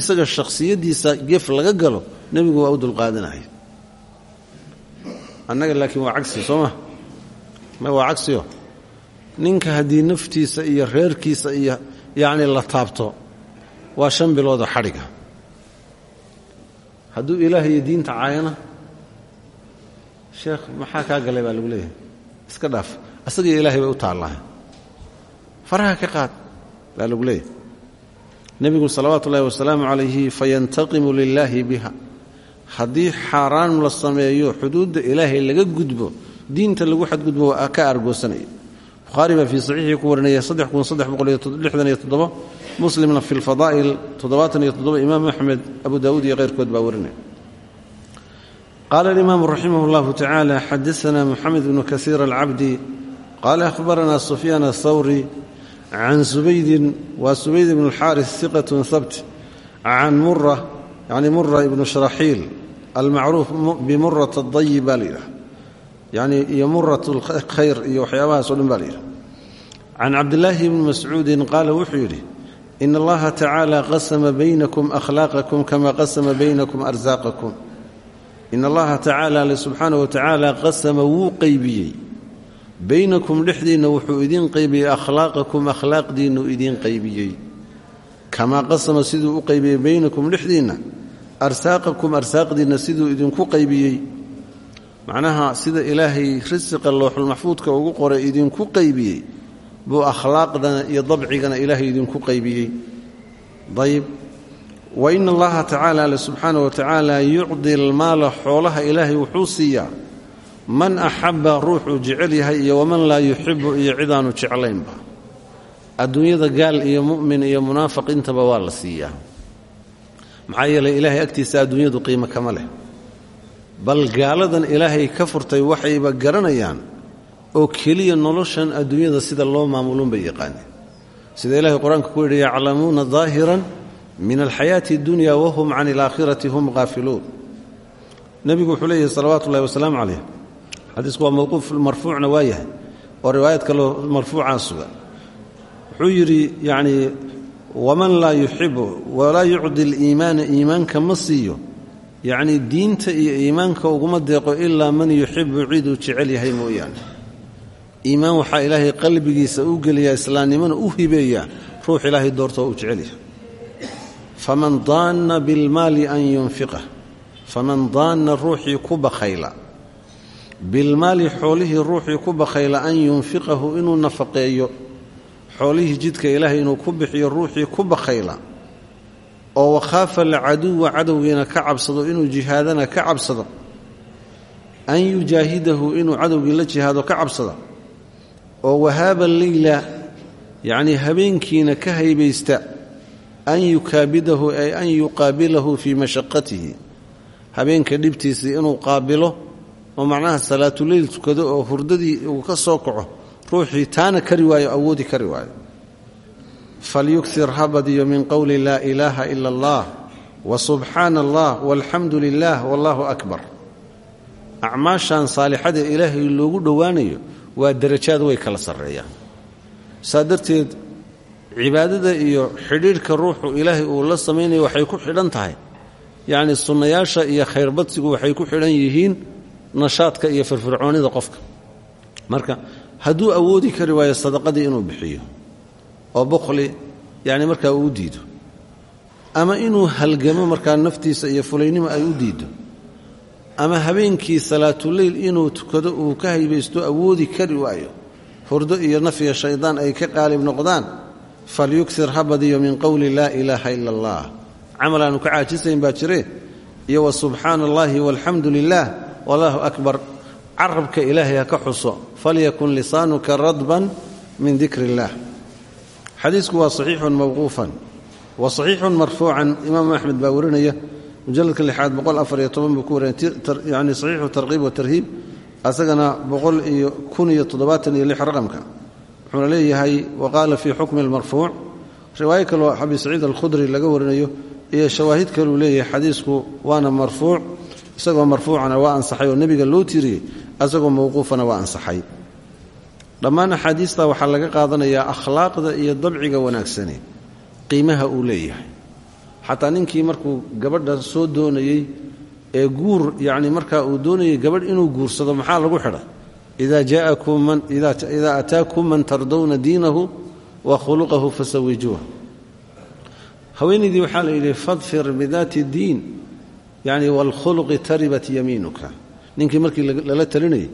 isaga shakhsiyaddiisa gef laga galo nebigu waa u dulqaadanaya annaga laakiin waa cagsi soo ma? Waa cagsiyo? Ninka haddii naftiisa iyo reerkiisa iyo yacni la taabto waa shan bilooda xadhiga hadduu ilaah iyo diinta caayana sheekh maxaa kaa galay baa lagu leeyahay? Iska dhaaf. Asagaiyo ilaahay bay u taallahay. Faraha ka qaad baa lagu leeyahay. Nebigu salawaatu ullahi wasalaamu calayhi fayantaqimu lilaahi biha. Haddii xaaraan la sameeyo xuduudda ilaahay laga gudbo diinta lagu xadgudbo waa ka argoosanaya bukhaari baa fii saxiixii ku warinaya muslimna fi lfadaa'il imaam axmed abu daawuud iyo keyrkood baa warinaya qaala alimaamu raximah اllahu tacaala xadaana moxamed bnu kasiir alcabdi qaala ahbarana sufyaan athawri can subaydin waa subayd ibn اlxaaris iqatun habt can mura yani mura ibnu shraxiil almacruuf bimurat adayib baa la yidhaha yani iyo murat lkhayr iyo waxyaabahaas o dhan baa la yidhaha can cabdillaahi bni mascuudin qaala wuxuu yidhi in allaha tacaala qasama baynakum akhlaaqakum kama qasama baynakum arsaaqakum in allaha tacaala alle subxaana wa tacaala qasama wuu qeybiyey baynakum dhexdiinna wuxuu idiin qeybiyey akhlaaqakum akhlaaqdiinnu idiin qeybiyey kamaa qasama siduu u qeybiyey baynakum dhexdiinna arsaaqakum arsaaqdiinna siduu idinku qeybiyey macnaha sida ilaahay risiqa looxulmaxfuudka ugu qoray idinku qeybiyey buu akhlaaqdana iyo dabcigana ilaahay idinku qaybiyey. Ayb wa ina allaha tacaala alle subxaana wa tacaala yucdi almaala xoolaha ilaahay wuxuu siiyaa. Man axabba ruuxuu jecel yahay iyo waman laa yuxibu iyo cidaanu jeclaynba. Adduunyada gaal iyo mu'min iyo munaafiq intaba waa la siiyaa. Maxaa yeelay ilaahay agtiisa adduunyadu qiimo kama leh. Bal gaaladan ilaahay ka furtay waxayba garanayaan oo keliya noloshan adduunyada sida loo maamulun bay yaqaaneen. Sida ilahay qur'aanka ku yidhi yaclamuuna daahiran min alxayaati اdunya wahum can alaakhirati hum qaafiluun nebigu wuxuu leeyahay salawaatu ullahi wasalaamu calayh xadiisku waa mawquuf marfuucna waa yahay oo riwaayad kaloo marfuucaa sugan. Wuxuu yidhi yacnii waman laa yuxibu walaa yucdi liimaana iimaanka ma siiyo. Yacnii diinta iyo iimaanka uguma deeqo ilaa man yuxibu ciduu jecel yahay mooyaane iimaan waxaa ilaahay qalbigiisa u geliyaa islaamnimona u hibeeyaa ruux ilaahay doortoo uu jecel yahay. Faman daanna bilmaali an yunfiqah faman daanna ruuxii ku bakhayla bilmaali xoolihii ruuxii ku bakhayla an yunfiqahu inuu nafaqeeyo xoolihii jidka ilaahay inuu ku bixiyo ruuxii ku bakhayla oo wakhaafa alcaduwa cadowgiina ka cabsado inuu jihaadana ka cabsado an yujaahidahu inuu cadowgii la jihaado ka cabsado oo wahaaba leyla yacnii habeenkiina ka haybaysta an yukaabidahu ay an yuqaabilahu fii mashaqatihi habeenka dhibtiisii inuu qaabilo oo macnaha salaatuleyl tukado oo hurdadii uu ka soo kaco ruuxii taana kari waayo awoodi kari waayo falyukir ha badiyo min qowli laa ilaaha ila allah wa subxaana allah walxamdu lilah wallaahu akbar. Acmaashan saalixada ilaahay loogu dhowaanayo waa darajaad way kala sarreeyaan. Saa darteed cibaadada iyo xidhiidhka ruuxu ilaahay uu la samaynayo waxay ku xidhan tahay. Yacni sunnayaasha iyo khayrbadsigu waxay ku xidhan yihiin nashaadka iyo firfircoonnida qofka. Marka hadduu awoodi kari waayo sadaqadii inuu bixiyo oo bukhli yacni markaa uu diido ama inuu halgamo markaa naftiisa iyo fulaynimo ay u diiddo ama habeenkii salaatuleyl inuu tukado uu ka haybaysto awoodi kari waayo. Hurdo iyo nafya shaydaan ay ka qaalib noqdaan falyukir ha badiyo min qowli laa ilaaha ila allah camal aanu ka caajisayn baa jire iyo wa subxaana allaahi walxamdu lilah wallaahu akbar. Carabka ilaahay ha ka xuso falyakun lisaanuka radban min dikri illaah xadiisku waa saxiixun mawquufan wa saxiixun marfuucan imaamu axmed baa warinaya mujaladka lixaad boqol afar iyo toban buu ku wariyay yani saxiixu tarkiib watarhiib asagana boqol iyo kun iyo toddobaatan iyo lix raqamka. Wuxuuna leeyahay wa qaala fii xukmi almarfuuc riwaayo kaloo abi saciid alkhudri laga warinayo iyo shawaahid kaluu leeyahay xadiisku waana marfuuc isagoo marfuucana waa ansaxay oo nebiga loo tiiriyey isagoo mawquufana waa ansaxay. Dhammaan axaadiista waxaa laga qaadanayaa akhlaaqda iyo dabciga wanaagsani qiimaha uu leeyahay xataa ninkii markuu gabadha soo doonayey ee guur yacni markaa uu doonayay gabadh inuu guursado maxaa lagu xidhay idaa ataakum man tardowna diinahu wa khuluqahu fasawijuuh haweenaydii waxaa la yidhi fadfir bidaati diin yacni waalkhuluqi taribat yamiinuka. Ninkii markii lala talinayay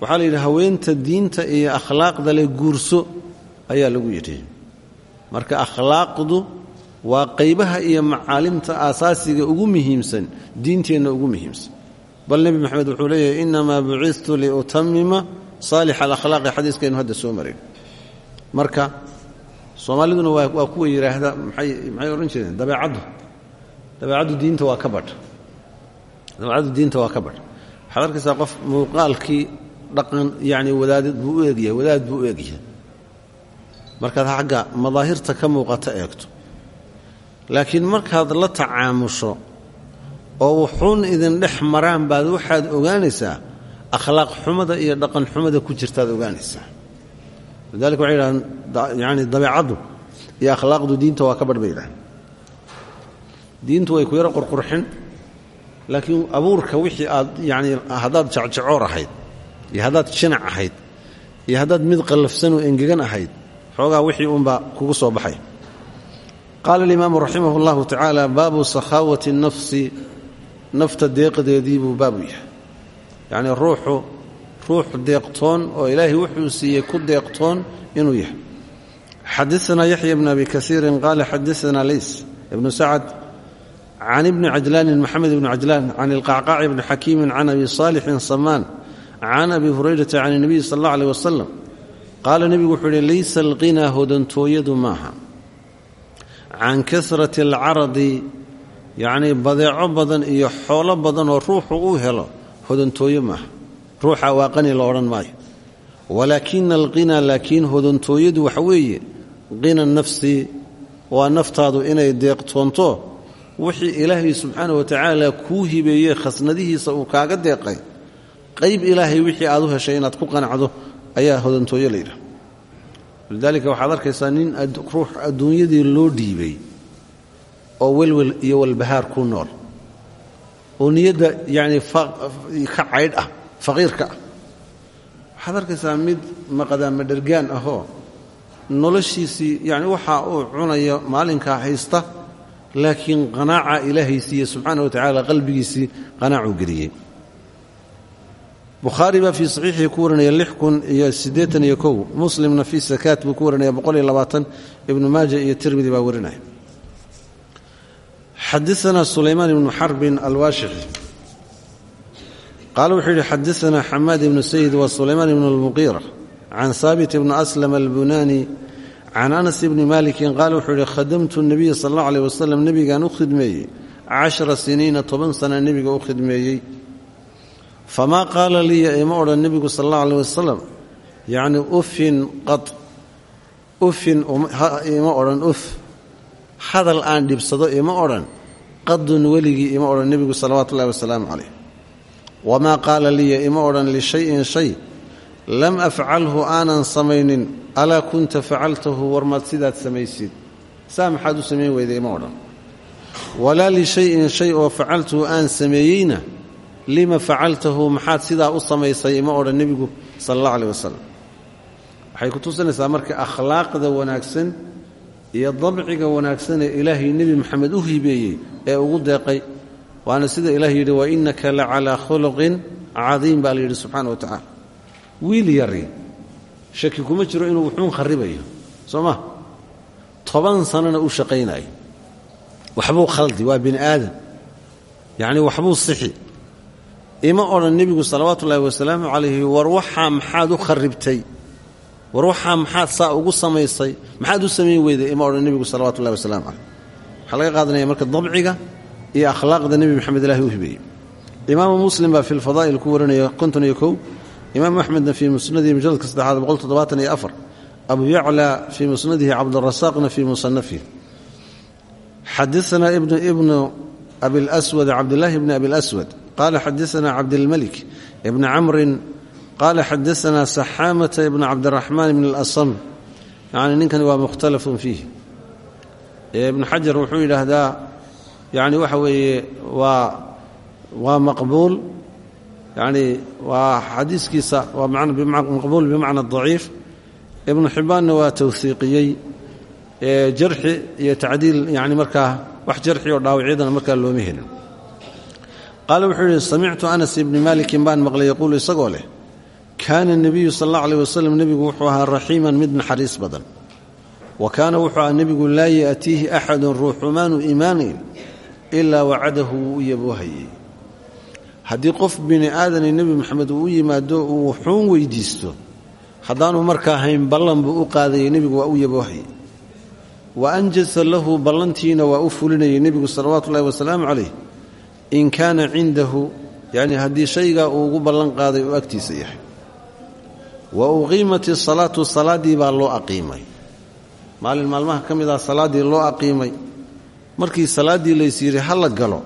waxaa la yidhi haweenta diinta iyo akhlaaqda leh guurso ayaa lagu yidhi. Marka akhlaaqdu waa qaybaha iyo macaalimta aasaasiga ugu muhiimsan diinteenna ugu muhiimsan. Bal nebi maxamed wuxuu leeyahay innamaa bucistu liutamima saalix alakhlaaqi xadiiskaynu hadda soo marin. Marka soomaaliduna waa kuwa yidhaahda maxay odhan jireen? Dabeecaddu. Dabeecaddu diinta waa ka badh. Diinta waa ka badh. Waxaad arkaysaa qof muuqaalkii dhaqan yacni wadaadad buu u egyahay wadaad buu u egyahay xagga madaahirta ka muuqata eegto laakiin markaad la tacaamusho oo wuxuun idin dhex maraan baad waxaad ogaanaysaa akhlaaq xumada iyo dhaqan xumada ku jirtaad ogaanaysaa. Lidalika waxay yidhahdeen yani iyo akhlaaqdu diinta waa ka badh bay yidhahdeen. Diintu way ku yaro qurqurxin laakiin abuurka wixii aad yani haddaad jecjecoor ahayd iyo haddaad jinac ahayd iyo haddaad mid qallafsanoo engegan ahayd xoogaa wixii uunbaa kugu soo baxay qaala alimaamu raximah اllahu tacaala baabu sakhaawati nafsi nafta deeqdeedii buu baabu yahay yacnii ruuxu ruux deeqtoon oo ilaahay wuxuu siiyey ku deeqtoon inuu yahay xadaanaa yaxya bn abi kaiirin qaala xadaanaa leys ibnu sacad can ibni cajlaanin maxamed ibni cajlaan can ilqacqaac ibni xakiimin can abi saalixin samaan can abi hurayrata can اnebiyi sal اllah aleh wasalam qaala nebigu wuxuu ihi laysa alqinaa hodantooyadu maaha can kasrati alcaradi yacnii badeeco badan iyo xoolo badan oo ruuxu uu helo hodantooyo maaha. Ruuxa waa qani la odhan maayo. Walaakina alqinaa laakiin hodantooyadu waxa weeye qina nafsi waa naftaadu inay deeqtoonto wixii ilaahay subxaana wa tacaala kuu hibeeyey khasnadihiisa uu kaaga deeqay qayb ilaahay wixii aad u heshay inaad ku qanacdo ayaa hodantooyo layidhaha lidaalika waxaad arkaysaa nin ruux adduunyadii loo dhiibay oo welwel iyo walbahaar ku nool. Oo niyadda yacni ka caydh ah faqiirka ah. Waxaad arkaysaa mid maqadaama dhergaan ahoo noloshiisii yacni waxa uu cunayo maalinkaa haysta laakiin qanaaca ilaahay siiye subxaana wa tacaala qalbigiisii qanaacuu geliyey bukhaari baa fii saxiixii ku warinaya lix kun iyo siddeetan iyo kow. Muslimna fii sakaat buu ku warinaya boqol iyo labaatan. Ibnu maaja iyo tirmidi baa warinaya. Xadaana sulaymaan ibnu xarbin alwaashixi qaala wuxuu yidhi xadaana xamaad ibnu sayid wa sulaymaan ibnu almuqiira can haabit ibni aslam albunani can anas ibni malikin qaala wuxuu yidhi khadamtu nebiya sal allahu aleh wasalam nebigaan u khidmeeyey. Cashara siniina toban sana nebiga u khidmeeyey famaa qaala liya ima odhan nebigu sal allahu aleh wasalam yacni ufin qad ufin ima odhan uf hadal aan dhibsado ima odhan qadun weligii ima odhan nebigu salawaatu ullahi wasalaamu calayh wamaa qaala liya ima odhan lishayin shay lam afcalhu aanan samaynin alaa kunta facaltahu warmaad sidaad samaysid. Saa maxaad u samayn weyda ima odhan. Walaa lishayin shay oo facaltuhu aan sameeyeyna lima facaltahu maxaad sidaa u samaysay ima odhan nebigu sala allah aleh wasalam waxay ku tusinaysaa marka akhlaaqda wanaagsan iyo dabciga wanaagsanee ilaahay nebi maxamed u hibeeyey ee ugu deeqay. Waana sida ilaah yidhi wa innaka la calaa khuluqin cadiim baa la yidhi subxaana wa tacaala. Wiil yari shaki kuma jiro inuu wuxuun kharibayo soo ma? Toban sanana u shaqaynayo waxbuu khaldi waa bini aadam. Yacni waxbuu sixi ima odhan nebigu salawaatu ullaahi wasalaamu calayhi war waxaa maxaad u kharibtay war waxaa maxaad saa ugu samaysay? Maxaad u samayn weyday ima odhan nebigu salawatu ullahi wasalamu caleyh waxaa laga marka dabciga iyo akhlaaqda nebi maxamed ilahi u hibeeyey imaamu muslim baa fi lfadaa'il ku warinaya konton iyo kow. Imaamu axmedna fii musnadihi mujaladka saddexaad boqol toddobaatan iyo afar. Abu yacla fii musnadihi cabdurasaaqna fii musanafihi xadaana ibnu abilswad cabdillaahi bni abilaswad qala xadaana cabdilmalik ibni camrin qala xadaana saxaamata ibn cabdiraxmaan ibn اlasam yani ninkani waa mukhtalafun fiih ibnu xajar wuxuu yidhaahdaa yani waxa weeye waa waa maqbuul yani waa xadiiskiisa waa maqbuul bimacna daciif ibnu xibbaanna waa tawhiiqiyey jarxi iyo tacdiil yani markaa wax jarxi oo dhaawacyadana markaa looma helin qaala wuxuu yidhi samictu anas ibni maalikin baan maqlay yaquulu isagoo leh kaana nebiyu sal alla aleh wasalam nebigu wuxuu ahaa raxiiman mid naxariis badan. Wa kaana wuxuu ahaa nebigu laa ya'tiihi axadun ruuxumaanu iimaanayn ilaa wacadahu wuu yaboohayey haddii qof bini aadani nebi moxamed uu yimaado uu wuxuun weydiisto haddaanu markaa hayn ballan buu u qaadayay nebigu waa u yaboohayey wa anjasa lahu ballantiina waa u fulinayay nebigu salawaatu ullahi wasalaamu calayh in kaana cindahu yacni haddii shaygaa uu ugu ballan qaaday uu agtiisa yahay. Wa uqiimat isalaatu salaaddii baa loo aqiimay. Maalin maalmaha ka mid ah salaaddii loo aqiimay markii salaaddii lays yidhi ha la galo.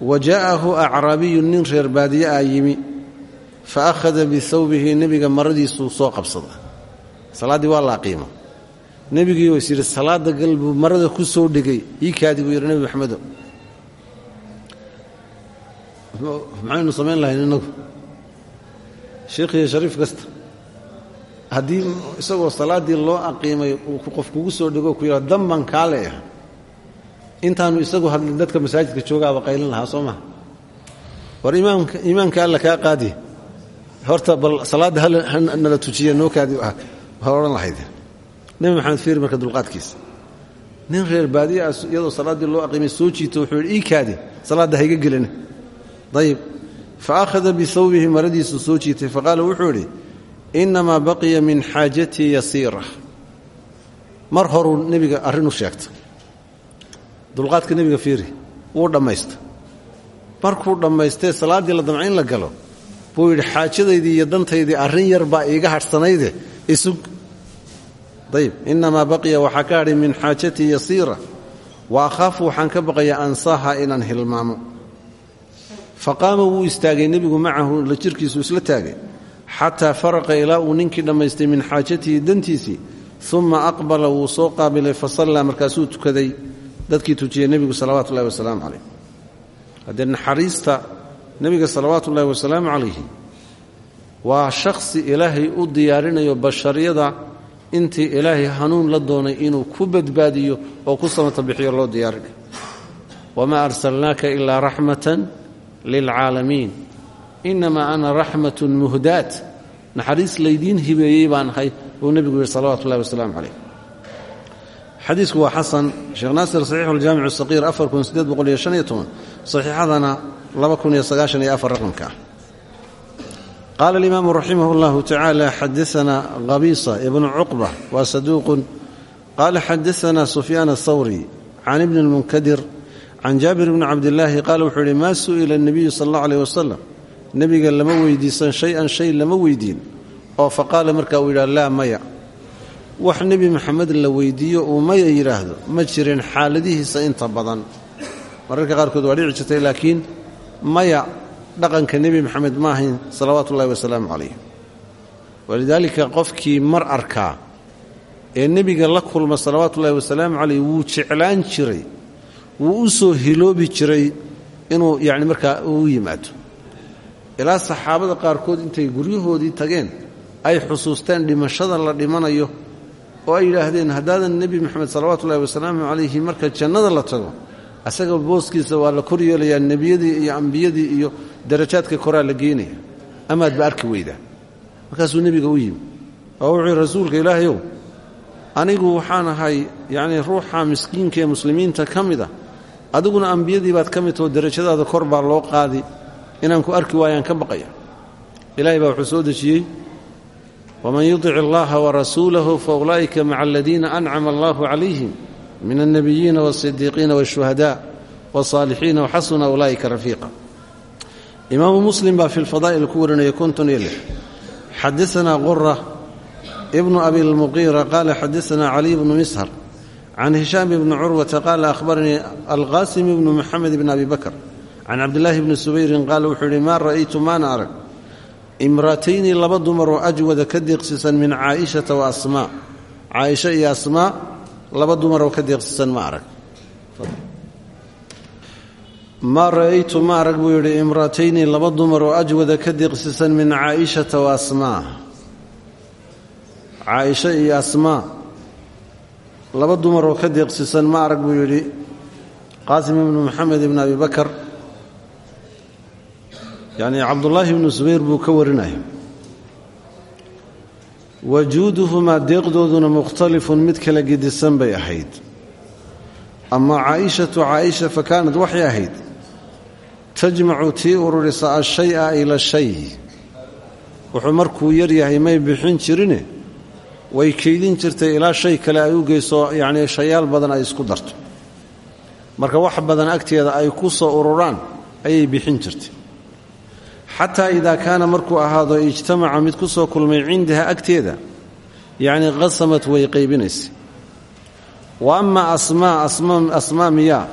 Wa jaa'ahu acraabiyu nin reer baadiye ah yimi fa akhada bihawbihi nebiga maradiisuu soo qabsada salaaddii waa la aqiima nebigii is yidhi marada ku soo dhegay ii kaadi buu yidhi nebi maxaynu samayn lahayn innagu sheikhiyo shariif kasta. Haddii isagoo salaaddii loo aqiimay uu qof kugu soo dhego ku yidhah damban kaale ah intaanu isagu hadlin dadka masaajidka joogaaba qaylin lahaa soo maha. War iimaanka alla kaa qaadi. Horta bal salaadda hanala tujiya noo kaadi waa odhan lahayd. Nebi maxamed fiiri marka dulqaadkiisa nin reer baadiye ah iyadoo salaaddii loo aqiimay soo jiito wuxuu ii kaadi salaadda hayga gelin ayib fa akhada bihawbihi maradiisu soo jiitay faqaala wuxuu idhi innamaa baqiya min xaajatii yasiira. Mar horuu nebiga arrin u sheegta. Dulqaadka nebiga fiiri wuu dhammaysta markuu dhammaystee salaaddii la damca in la galo buu yidhi xaajadaydii iyo dantaydii arrin yar baa iiga hadhsanayde isug ayb inamaa baqiya waxaa ka hadhay min xaajatii yasiira. Wa akhaafu waxaan ka baqaya ansaaha inaan hilmaamo faqaama wuu istaagay nebigu macahu la jirkiisu isla taagay. Xataa faraqa ilaa uu ninkii dhammaystay min xaajatihi dantiisii uma aqbala wuu soo qaabilay fasallaa markaasuu tukaday. Dadkii tujiyey nebigu salawaatu ullahi wasalaamu calayh. Haddee naxariista nebiga salawaatu ullahi wasalaamu calayhi waa shakhsi ilaahay u diyaarinayo bashariyada intii ilaahay hanuun la doonay inuu ku badbaadiyo oo ku samata bixiyo loo diyaarinayo. Wamaa arsalnaaka ilaa raxmatan lilcaalamiin inamaa ana raxmatun muhdaat naxariis laydiin hibeeyey baan ahay buu nebigu yidhi salawatu ullahi wasalaamu calayh xadiisku waa xasan sheekh naasir saxiixu aljaamic saqiir saxiixadana raqamka qaala alimaamu raximah اllahu tacaala xadaana qabiisa ibnu cuqba waa saduuqun qaala xadaana sufyaan athawri can ibni اlmunkadir can jaabir bni cabdillaahi qaala wuxuu yidhi maa su'ila اnebiyu sal اllah aleyh wasalam nebiga lama weydiisan shay-an shay lama weydiin. Oo faqaala markaa uu yidhaha laa maya. Wax nebi maxamed la weydiiyo uu maya yidhaahdo ma jirin xaaladihiisa inta badan. Mararka qaarkood waa dhici jirtay laakiin maya dhaqanka nebi maxamed ma ahayn salawaatu ullahi wasalaamu calayh walidaalika qofkii mar arkaa ee nebiga la kulma salawaatu ullahi wasalaamu calayh wuu jeclaan jiray wuu u soo hiloobi jiray inuu yacni markaa uu yimaado. Ilaa saxaabada qaarkood intay guryahoodii tageen ay xusuusteen dhimashada la dhimanayo oo ay yidhaahdeen haddaadan nebi moxamed salawaatu ullahi wasalaamu calayhi marka jannada la tago asaga booskiisa waa la kor yeelayaa nebiyadii iyo ambiyadii iyo darajaadka koraa la geynaya amaadba arki weydaa. Markaasuu nebiga u yimi oo wuxuu rasuulka ilaahayow anigu waxaan ahay yacnii ruuxa miskiinka ee muslimiinta ka mid a adiguna ambiyadii baad ka mid taho kor baa loo qaadi. Inaan ku arki waayaan ka baqaya. Ilahay baa wuxuu soo dejiyey. Waman yudic allaha warasuulahu faulaa'ika maca aladiina ancama allahu calayhim min alnabiyiina waasidiiqiina waashuhadaa wasaalixiina waxasuna ulaa'ika rafiiqa. Imaamu muslim baa fi lfadaa'il ku warinaya konton iyo lix. Xadaanaa qura ibnu abi lmuqiira qaala xadaanaa caliy bnu can hishaam bni curwata qaala ahbaranii alqaasim ibnu moxamed bni abi bakr can cabdillaahi bni subayrin qaala wuxuu yidhi maa ra'aytu maana arag imratayni laba dumaroo ajwada ka deeqsisan min caa'ishata wa asmaa caaisha iyo asmaa laba dumaroo ka deeqsisan ma arag maa ra'aytu ma arag buu yidhi imratayni laba dumaroo ajwada ka deeqsisan min caa'ishata wa asmaa caaisha iyo asmaa laba dumaroo ka deeqsisan ma arag buu yidhi qaasim ibnu moxamed ibni abi bakar yacni cabdullaahi ibnu subayr buu ka warinaya wajuuduhumaa deeqdooduna mukhtalifun mid kala gedisan bay ahayd. Ama caa'ishatu caaisha fa kaanad waxay ahayd tajmacu tii ururisa ashaya ila shay. Wuxuu markuu yar yahay may bixin jirine way kaydin jirtay ilaa shay kale ay u geyso yacnii shayaal badan ay isku darto. Marka wax badan agteeda ay ku soo ururaan ayay bixin jirtay. Xataa idaa kaana markuu ahaado ijtamaca mid ku soo kulmay cindaha agteeda yacnii qasamad way qaybinaysa wa ama asmaa asmaa miyaa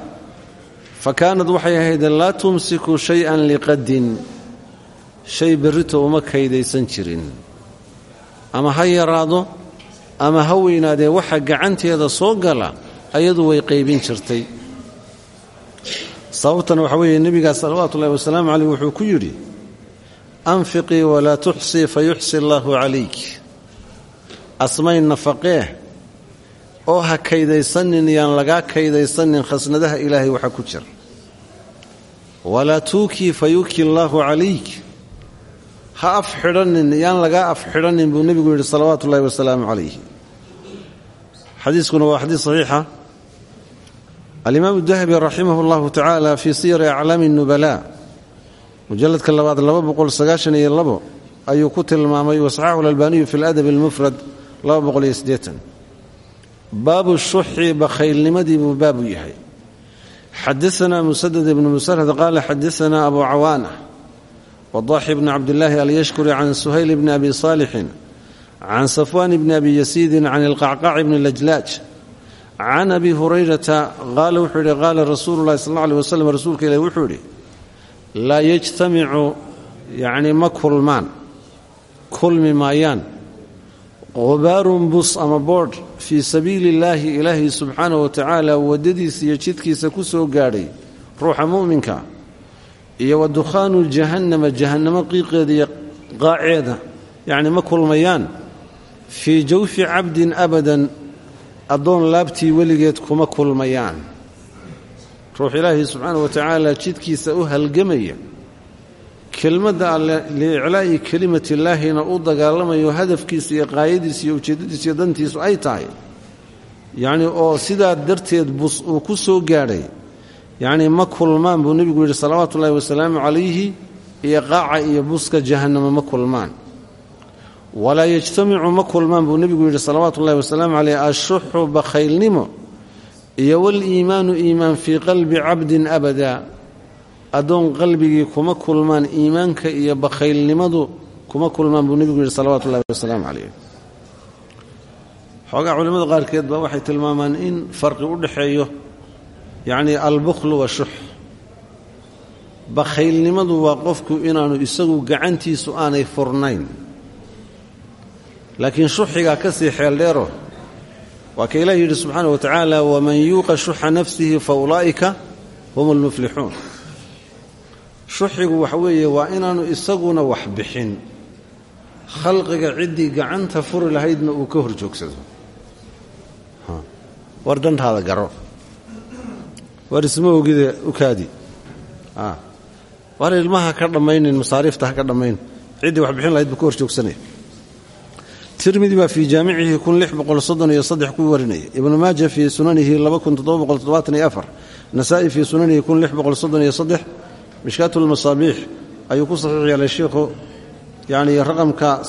fa kaanad waxay ahayd laa tumsiku shay-an liqadin shay berrito uma kaydaysan jirin. Ama ha yaraado ama ha weynaadee waxa gacanteeda soo gala ayadu way qaybin jirtay. Sababtana waxaa weeye nebigaa salawaatu ullahi wasalaamu caleyh wuxuu ku yidhi anfiqii walaa tuxsii fa yuxsi allaahu calayk. Asmay nafaqee oo ha kaydaysanin yaan lagaa kaydaysanin khasnadaha ilaahay waxa ku jira. Walaa tuukii fa yuki allaahu calayk. Ha af yaan lagaa af xidhanin buu nebigu yidhi salawaatu wasalaamu calayh xadiiskuna waa xadiis saxiixa. Alimaam dahabi raximah اllahu tacaala fii siyari aclaami nubala mujaladka labaad abaoaaaaiyo ayuu ku tilmaamay wasaxaaxu lalbaaniyu fi ladab اlmufrad baabu shuxi bakhaylnimadii buu baabu yahay. Xadaanaa musadad ibnu musarhad qaala xadaanaa abu cawaana wadaxi bni cabdilaahi alyashkuri can suhayl bni abi saalixin can safwaan bni abi yasiidin can ilqacqaac bni lajlaaj can abi hurayrata qaala wuxuu yidhi qaala rasuulu llahi sal alih waslem rasuulka ilahi wuxuu yidhi laa yajtamicu yacni ma kulmaan kulmi maayaan qubaarun bus ama boodh fii sabiili illaahi ilaahay subxaanahu wa tacaala waddadiisa iyo jidkiisa ku soo gaadhay ruuxa mu'minka iyo wa dukhaanu jahannama jahannamo qiiqeeda iyo qaaceeda ma kulmayaan fii jawfi cabdin abadan addoon laabtii weligeed kuma kulmayaan. Ruux ilaahay subxaanahu wa tacaala jidkiisa u halgamaya kelmadda alle liiclaa'i kelimatillaahina u dagaalamayo hadafkiisa iyo qaayadiisa iyo ujeeddadiisa iyo dantiisu ay tahay. Yacni oo sidaa darteed bus uu ku soo gaadhay yacnii ma kulmaan buu nebigu yidhi salawaatu ullaahi wasalaamu calayhi iyo qaaca iyo buska jahannama ma kulmaan walaa yajtamicu ma kulmaan buu nebigu yidhi salawaatu ullahi wasalaamu caleyh ashuxu bakhaylnimo iyo waliimaanu iimaan fii qalbi cabdin abada. Addoon qalbigii kuma kulmaan iimaanka iyo bakhaylnimadu kuma kulmaan buu nebigu yidhi salawaatu ullahi wasalaamu calayh xoogaa culimmada qaarkeed baa waxay tilmaamaan in farqi u dhexeeyo yacnii albukhlu washux bakhaylnimadu waa qofku inaanu isagu gacantiisu aanay furnayn laakiin shuxigaa ka sii xeeldheero waa ka ilaah yidhi subxaana wa tacaala waman yuuqa shuxa nafsihi fa ulaa'ika hum almuflixuun shuxigu waxa weeye waa inaanu isaguna wax bixin. Khalqiga ciddii gacanta furi lahaydna uu ka hor joogsado. War dantaada garo. War isma ogide ukaadi. War ilmaha ka dhammaynin masaariifta ha ka dhammayn. Ciddii wax bixin lahayd buu ka hor joogsanaya tirmidi baa fii jaamicihi ku warinaya. Ibnu maaja fii sunanihi nasaa'i fii sunanihi mishkaat lmasaabiix ayuu ku saxiix yeelay shiikhu yani raqamka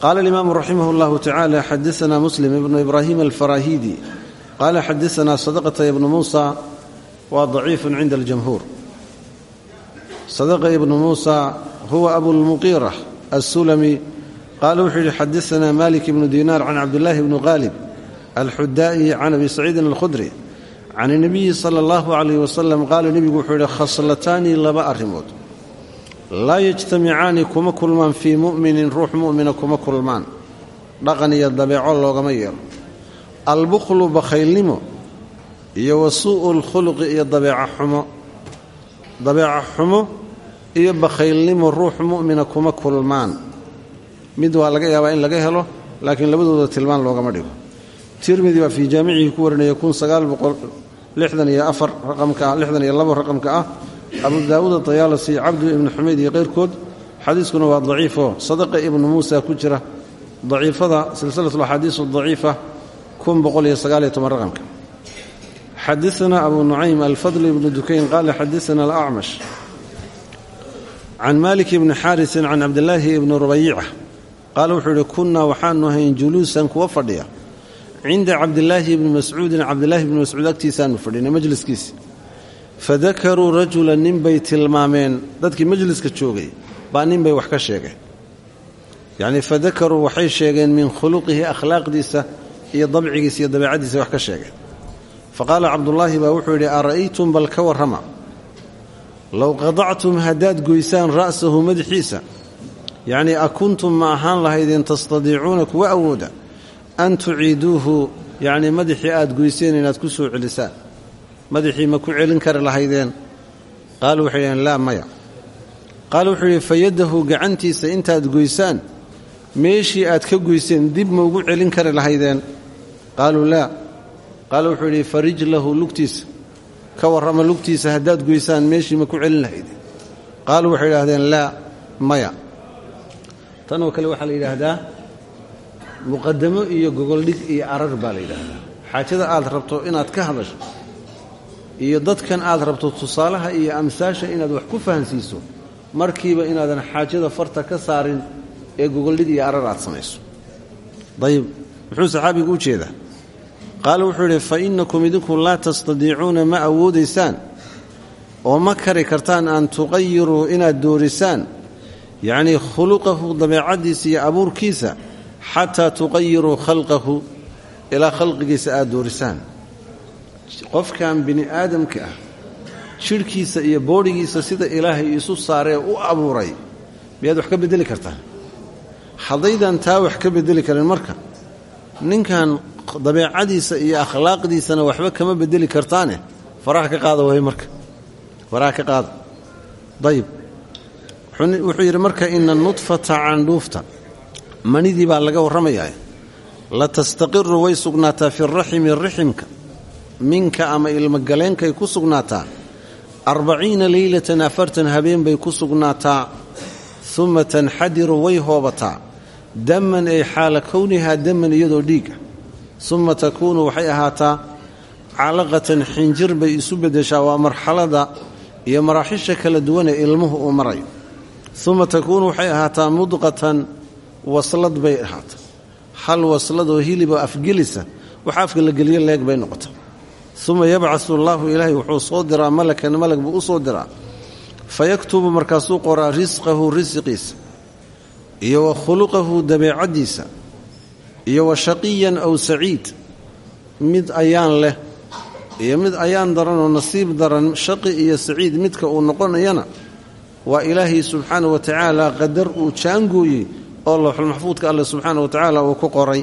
qaala alimaamu raximah اllahu tacaala xadaana muslim ibnu ibraahim alfarahidi qaala xadaana sadaqata ibnu muusa waa daciifu cinda aljamhuur. Sadaqa ibnu muusa huwa abulmuqiira الsulmi qaala wuxuu yidhi xadaana malik ibnu diinaar can cabdillaahi bni qaalib alxudaa'i can abi saciidin alkhudri can اnebiyi sala اllahu calayh wasalam qaala nebigu wuxuu yidhi khaslataani laba arrimood laa yajtamicaani kuma kulmaan fii mu'minin ruux mu'mina kuma kulmaan dhaqan iyo dabeeco loogama yeelo albukhlu bakhaylnimo iyo wa suu'u lkhuluqi iyo dabeeca xumo dabeeca xumo iyo bakhaylnimo ruux mu'mina kuma kulmaan. Mid waa laga yaabaa in laga helo laakiin labadooda tilmaan loogama dhigo. Tirmidi baa fii jaamicihi ku warinaya iyo raqamka ah abu daawuud dayaalasi cabdu ibnu xumayd iyo keyrkood xadiiskuna waa daciifo. Sadaqa ibnu muusa ku jira. Daciifada silsilatu axaadiis daciifa raqamka. Xadaana abu nucaym alfadl ibnu dukayn qaala xadaana alacmash can malik ibni xaarisin can cabdilaahi ibni rubayica qaala wuxuu yidhi kunnaa waxaanu ahayn juluusan kuwa fadhiya cinda cabdilaahi ibni mascuudin cabdilaahi ibni mascuud agtiisaanu fadhinay majliskiisi fadakaruu rajulan ninbay tilmaameen dadkii majliska joogay baa ninbay wax ka sheegeen yacnii fadakaruu waxay sheegeen min khuluqihi akhlaaqdiisa iyo dabcigiisa iyo dabeecaddiisa wax ka sheegeen faqaala cabdullaahi baa wuxuu yidhi ara'aytum bal ka warrama low qadactum haddaad goysaan ra'sahu madaxiisa yacnii a kuntum ma ahaan lahaydeen tastadiicuuna kuwa awooda an tuciiduuhu yacnii madaxii aad goyseen inaad ku soo celisaan madaxii ma ku celin kari lahaydeen. Qaalu waxay dhaheen laa maya. Qaala wuxuu yidhi fayadahu gacantiisa intaad goysaan meeshii aad ka goyseen dib ma ugu celin kari lahaydeen. Qaaluu laa. Qaala wuxuu yidhi farijlahu lugtiisa ka warrama lugtiisa haddaad goysaan meeshii ma ku celin lahaydeen qaaluu waxay idhahdeen laa maya. Tanoo kale waxaa la yidhaahdaa muqadamo iyo gogoldhig iyo arar baa la yidhaahdaa. Xaajada aad rabto inaad ka hadasho iyo dadkan aad rabto tusaalaha iyo amsaasha inaad wax ku fahansiiso markiiba inaadan xaajada farta ka saarin ee gogoldhig iyo arar aad samayso. Dayib. Muxuu saxaabigu u jeedaa qaala wuxuu yidhi fa innakum idinku laa tastadiicuuna ma awoodaysaan oo ma kari kartaan an tuqayiruu inaad doorisaan yacnii khuluqahu dabeecaddiisa iyo abuurkiisa xataa tuqayiruu khalqahu ilaa khalqigiisa aad doorisaan. Qofkan bini aadamka ah jidhkiisa iyo boodhigiisa sida ilaahay isu saaree u abuuray miyaad wax ka beddeli kartaa? Haddaydan taa wax ka beddeli karin marka ninkan dabeecadiisa iyo akhlaaqdiisana waxba kama beddeli kartaane. Faraha ka qaada way marka. Faraha ka qaada. Dayib. Wuxuu yidhi marka ina nudfata candhuufta manidii baa laga warramayaa. La tastaqiru way sugnaataa fi raximi riximka minka ama ilmogaleenkay ku sugnaataa. Arbaciina leylatan afartan habeen bay ku sugnaataa. Uma tanxadiru way hoobataa. Daman ay xaala kownihaa daman iyadoo dhiiga uma takuunu waxay ahaataa calaqatan xinjir bay isu beddeshaa waa marxalada iyo maraaxisha kala duwan ee ilmuhu uu marayo. Uma takuunu waxay ahaataa mudqatan waslad bay ahaataa. Hal wasladoo hiliboo afgelisa wax afka la geliyo leeg bay noqotaa. Uma yabcasu allaahu ilaahay wuxuu soo diraa malakan malag buu u soo diraa. Fayaktubu markaasuu qoraa risqahu risqiisa iyo wa khuluqahu dabeecaddiisa iyo wa shaqiyan aw saciid mid ayaan leh iyo mid ayaan daranoo nasiib daran shaqi iyo saciid midka uu noqonayana waa ilaahay subxaana wa tacaala qadar uu jaangooyey oo lowxulmaxfuudka alle subxaana wa tacaala uu ku qoray.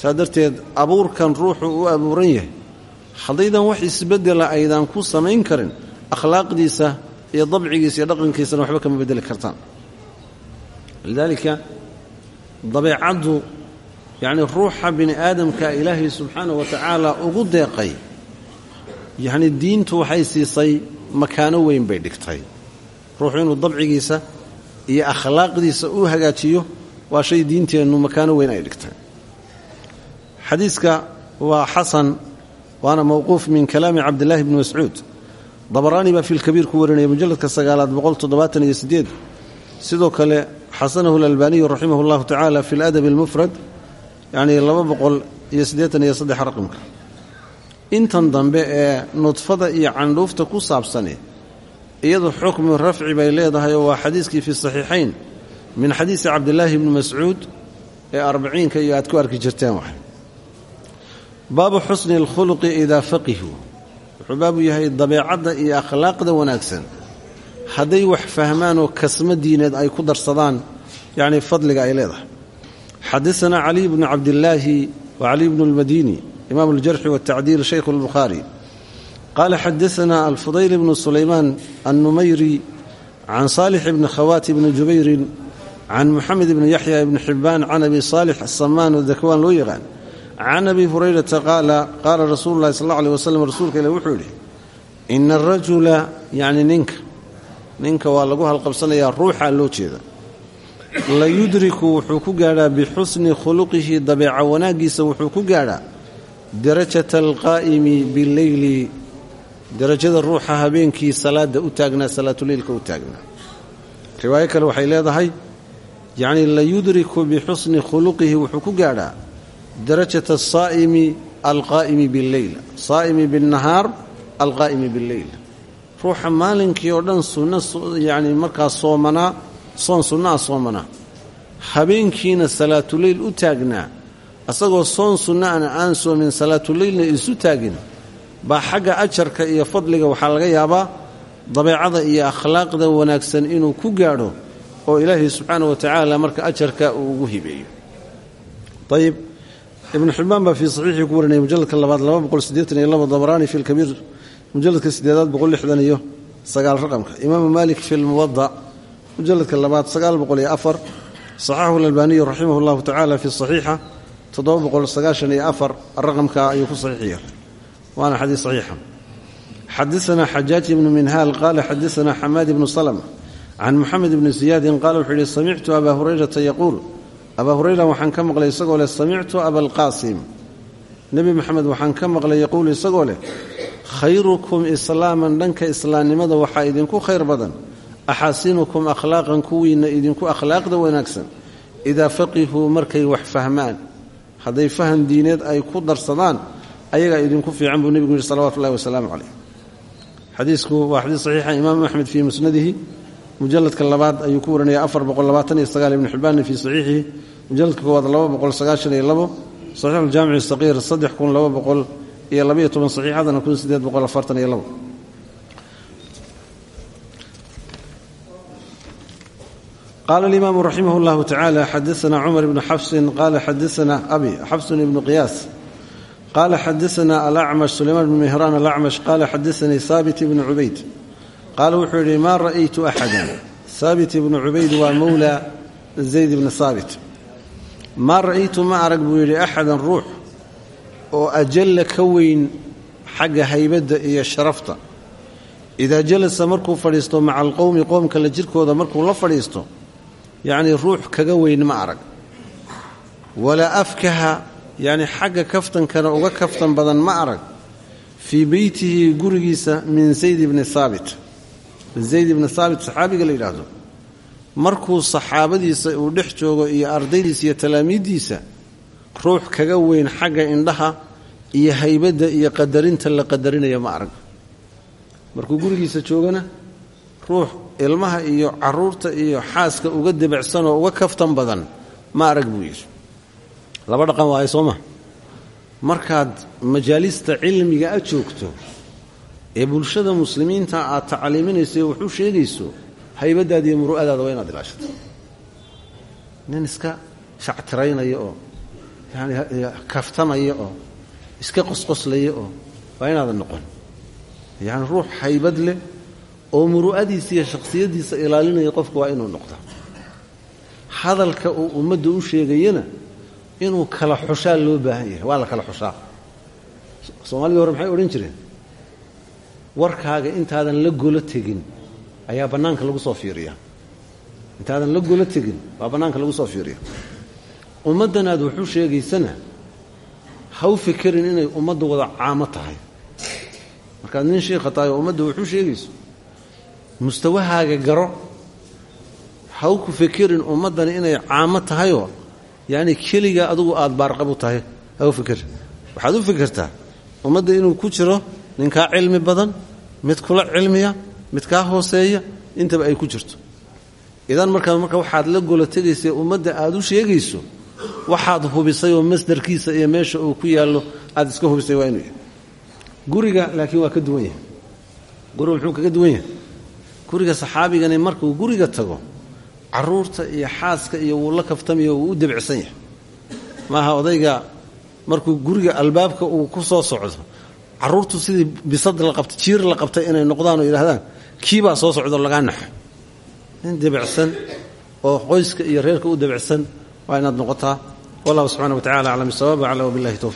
Saa darteed abuurkan ruuxu u abuuran yahay haddaydan wax isbeddela aydan ku samayn karin akhlaaqdiisa iyo dabcigiisa iyo dhaqankiisana waxba kama beddeli kartaan. Lidaalika dabeecaddu yacnii ruuxa bini aadamka ilaahay subxaana wa tacaala ugu deeqay. Yacnii diintu waxay siisay makaano weyn bay dhigtay. Ruuxu inuu dabcigiisa iyo akhlaaqdiisa u hagaajiyo waa shay diinteennu makaano weyn ay dhigtay. Xadiiska waa xasan waana mowquuf min kalaami cabdillaahi bni mascuud. Dabaraani baa fi lkabiir ku warinaya mujalladka sagaalaad boqoltoddobaataniyo sideed. Sidoo kale xasanahu lalbaaniyu raximah llahu tacaala fi ladabi almufrad yacnii laba boqol iyo siddeetan iyo saddex raqamka. Intan dambe ee nudfada iyo candhuufta ku saabsane iyadu xukmu rafci bay leedahay oo waa xadiiskii fi saxiixayn min xadiisi cabdilaahi bni mascuud ee arbaciinka iyo aad ku arki jirteen wax baabu xusni alkhuluqi idaa faqihu. Wuxuu baabu yahay dabeecadda iyo akhlaaqda wanaagsan. Hadday wax fahmaanoo kasmo diineed ay ku darsadaan yacnii fadliga ay leedahay xadaanaa caliy bnu cabdillaahi wa caliy bnu lmadini imaam aljarxi waltacdiil shaykhu albukhaari qaala xadaanaa alfudayl bnu sulaymaan annumayri can saalix bni khawaati bni jubayrin can muxamed bni yaxya ibni xibbaan can abi saalix asamaan oo dakwaan loo yaqaan can abi hurayrata qaala qaala rasuulu llahi sal alla aleh waslem rasuulka ileh wuxuu yidhi ina arajula yacni ninka ninka waa lagu halqabsanayaa ruuxaa loo jeeda la yudriku wuxuu ku gaadhaa bixusni khuluqihi dabeeca wanaaggiisa wuxuu ku gaadhaa darajata alqaa'imi bileyli darajada ruuxa habeenkii salaadda u taagnaa salaatuleylka u taagnaa. Riwaayo kale waxay leedahay yacnii la yudriku bixusni khuluqihi wuxuu ku gaadhaa darajata asaa'imi alqaa'imi billeyl saa'imi binnahaar alqaa'imi billeyl ruuxa maalinkii oo dhan sunno yacni markaas soomanaa soon sunnaha soomanaa habeenkiina salaatuleyl u taagnaa. Asagoo soon sunnaana aan soomin salaatuleylna isu taagin. Baa xagga ajarka iyo fadliga waxaa laga yaabaa dabeecada iyo akhlaaqda wanaagsan inuu ku gaadho oo ilaahay subxaana wa tacaala marka ajarka uu ugu hibeeyo. Ayib ibnu xibbaan baa fii saxiixii ku warinaya mujalladka labaad laba boqol siddeetan iyo laba dabaraani fi lkabiir mujalladka sideedaad boqol lixdan iyo sagaal raqamka. Imaamu maalik fi lmuwada mujalladka labaad sagaal boqol iyo afar saxaxahu lalbaaniyu raximah llahu tacaala fi saxiixa toddoba boqol sagaashan iyo afar raqamka ayuu ku saxiixiya waana xadiis saxiixa xadaanaa xajaaj ibnu minhaal qaala xadaanaa xamaad ibnu salma can muxamed ibni siyaadin qaala wuxuu yihi samictu abaa hurayrata yaquul abaa hurayra waxaan ka maqlay isagoo leh samictu abalqaasim nebi maxamed waxaan ka maqlay yaquulu isagoo leh khayrukum islaaman dhanka islaamnimada waxaa idinku khayr badan axaasinukum akhlaaqan kuwiinna idinku akhlaaqda wanaagsan idaa faqihuu markay wax fahmaan hadday faham diineed ay ku darsadaan ayagaa idinku fiican buu nebigu yihi salawatu ullahi wasalaamu calayh xadiisku waa xadiis saxiixa imaamu axmed fii musnadihi mujaladka labaad ayuu ku warinaya afar boqol labaatan iyo sagaal ibnu xibbaanna fii saxiixihi mujaladka koowaad laba boqol sagaashan iyo labo saxiixuljaamici saqiir kun laba boqol kun sideed boqol afartan iyo labo qaala alimaamu raximah اllahu tacaala xadaana cumar ibnu xafsin qaala xadaana abi xafsun ibnu qiyaas qaala xadaana alacmash sulaymaan bnu mehraan alacmash qaala xadaanii haabit ibnu cubayd qaala wuxuu yidhi maa ra'aytu axadan haabit ibnu cubayd waa mowla zayd ibni haabit maa ra'aytu ma arag buu yidhi axadan ruux oo ajalla ka weyn xagga haybadda iyo sharafta idaa jalasa markuu fadhiisto maca alqowmi qoomka la jirkooda markuu la fadhiisto yacnii ruux kaga weyn ma arag. Walaa afkaha yacni xagga kaftankana uga kaftan badan ma arag. Fii beytihi gurigiisa min zayd ibni haabit zayd ibni haabit saxaabiga la yidhaahdo. Markuu saxaabadiisa uu dhex joogo iyo ardaydiisa iyo talaamiiddiisa ruux kaga weyn xagga indhaha iyo haybadda iyo qadarinta la qadarinaya ma arag. Markuu gurigiisa joogana ruux ilmaha iyo carruurta iyo xaaska uga debacsanoo uga kaftan badan ma arag buu yidhi. Laba dhaqan waayo soo ma? Markaad majaalista cilmiga a joogto ee bulshada muslimiinta aad tacliiminayso ee wuxuu sheegayso haybadaada iyo muru'adaada waa inaad ilaashato. Nin iska shactiraynaya oo yani kaftamaya oo iska qosqoslaya oo waa inaadan noqon. Yacni ruux haybad leh oo muru'adiisa iyo shakhsiyaddiisa ilaalinaya qofku waa inuu noqda hadalka uu ummadda u sheegayana inuu kala xushaa loo baahan yahay. Waa la kala xushaa. Soomaalidii hore maxay odhan jireen? Warkaaga intaadan la golo tegin ayaa bannaanka lagu soo fiiriya intaadan la golo tegin baa bannaanka lagu soo fiiriya ummaddanaad wuxuu sheegaysana ha u inay ummaddu wada caamo tahay. Markaad nin shiikha tahay oo ummadda wuxuu sheegayso mustawahaaga garo. Ha ku fekerin ummaddani inay caamo tahayoo yacni keligaa adugu aada baarqab u tahay. Ha u fekerin waxaad u fikirtaa ummadda inuu ku jiro ninkaa cilmi badan mid kula cilmiya mid kaa hooseeya intaba ay ku jirto. Idan markaa marka waxaad la golo tegaysa ummadda aad u sheegayso waxaad hubisay oo masdarkiisa iyo meesha uu ku yaallo aad iska hubisay waa inuu guriga laakiin waa ka duwan yahay. Guriga muxuu kaga duwan yahay guriga saxaabigani markuu guriga tago carruurta iyo xaaska iyo wuu la kaftamayo wuu u debicsan yahay. Maaha odayga markuu guriga albaabka uu ku soo socdo caruurtu sidii bisad la qabtay jiir la qabtay inay noqdaan oo yidhahdaan kiibaa soo socdo lagaa naxo nin debicsan oo qoyska iyo reerka u debicsan waa inaad noqotaa. Wallahu subxana wa tacala aclam bisawaab acla wabillahi towfiiq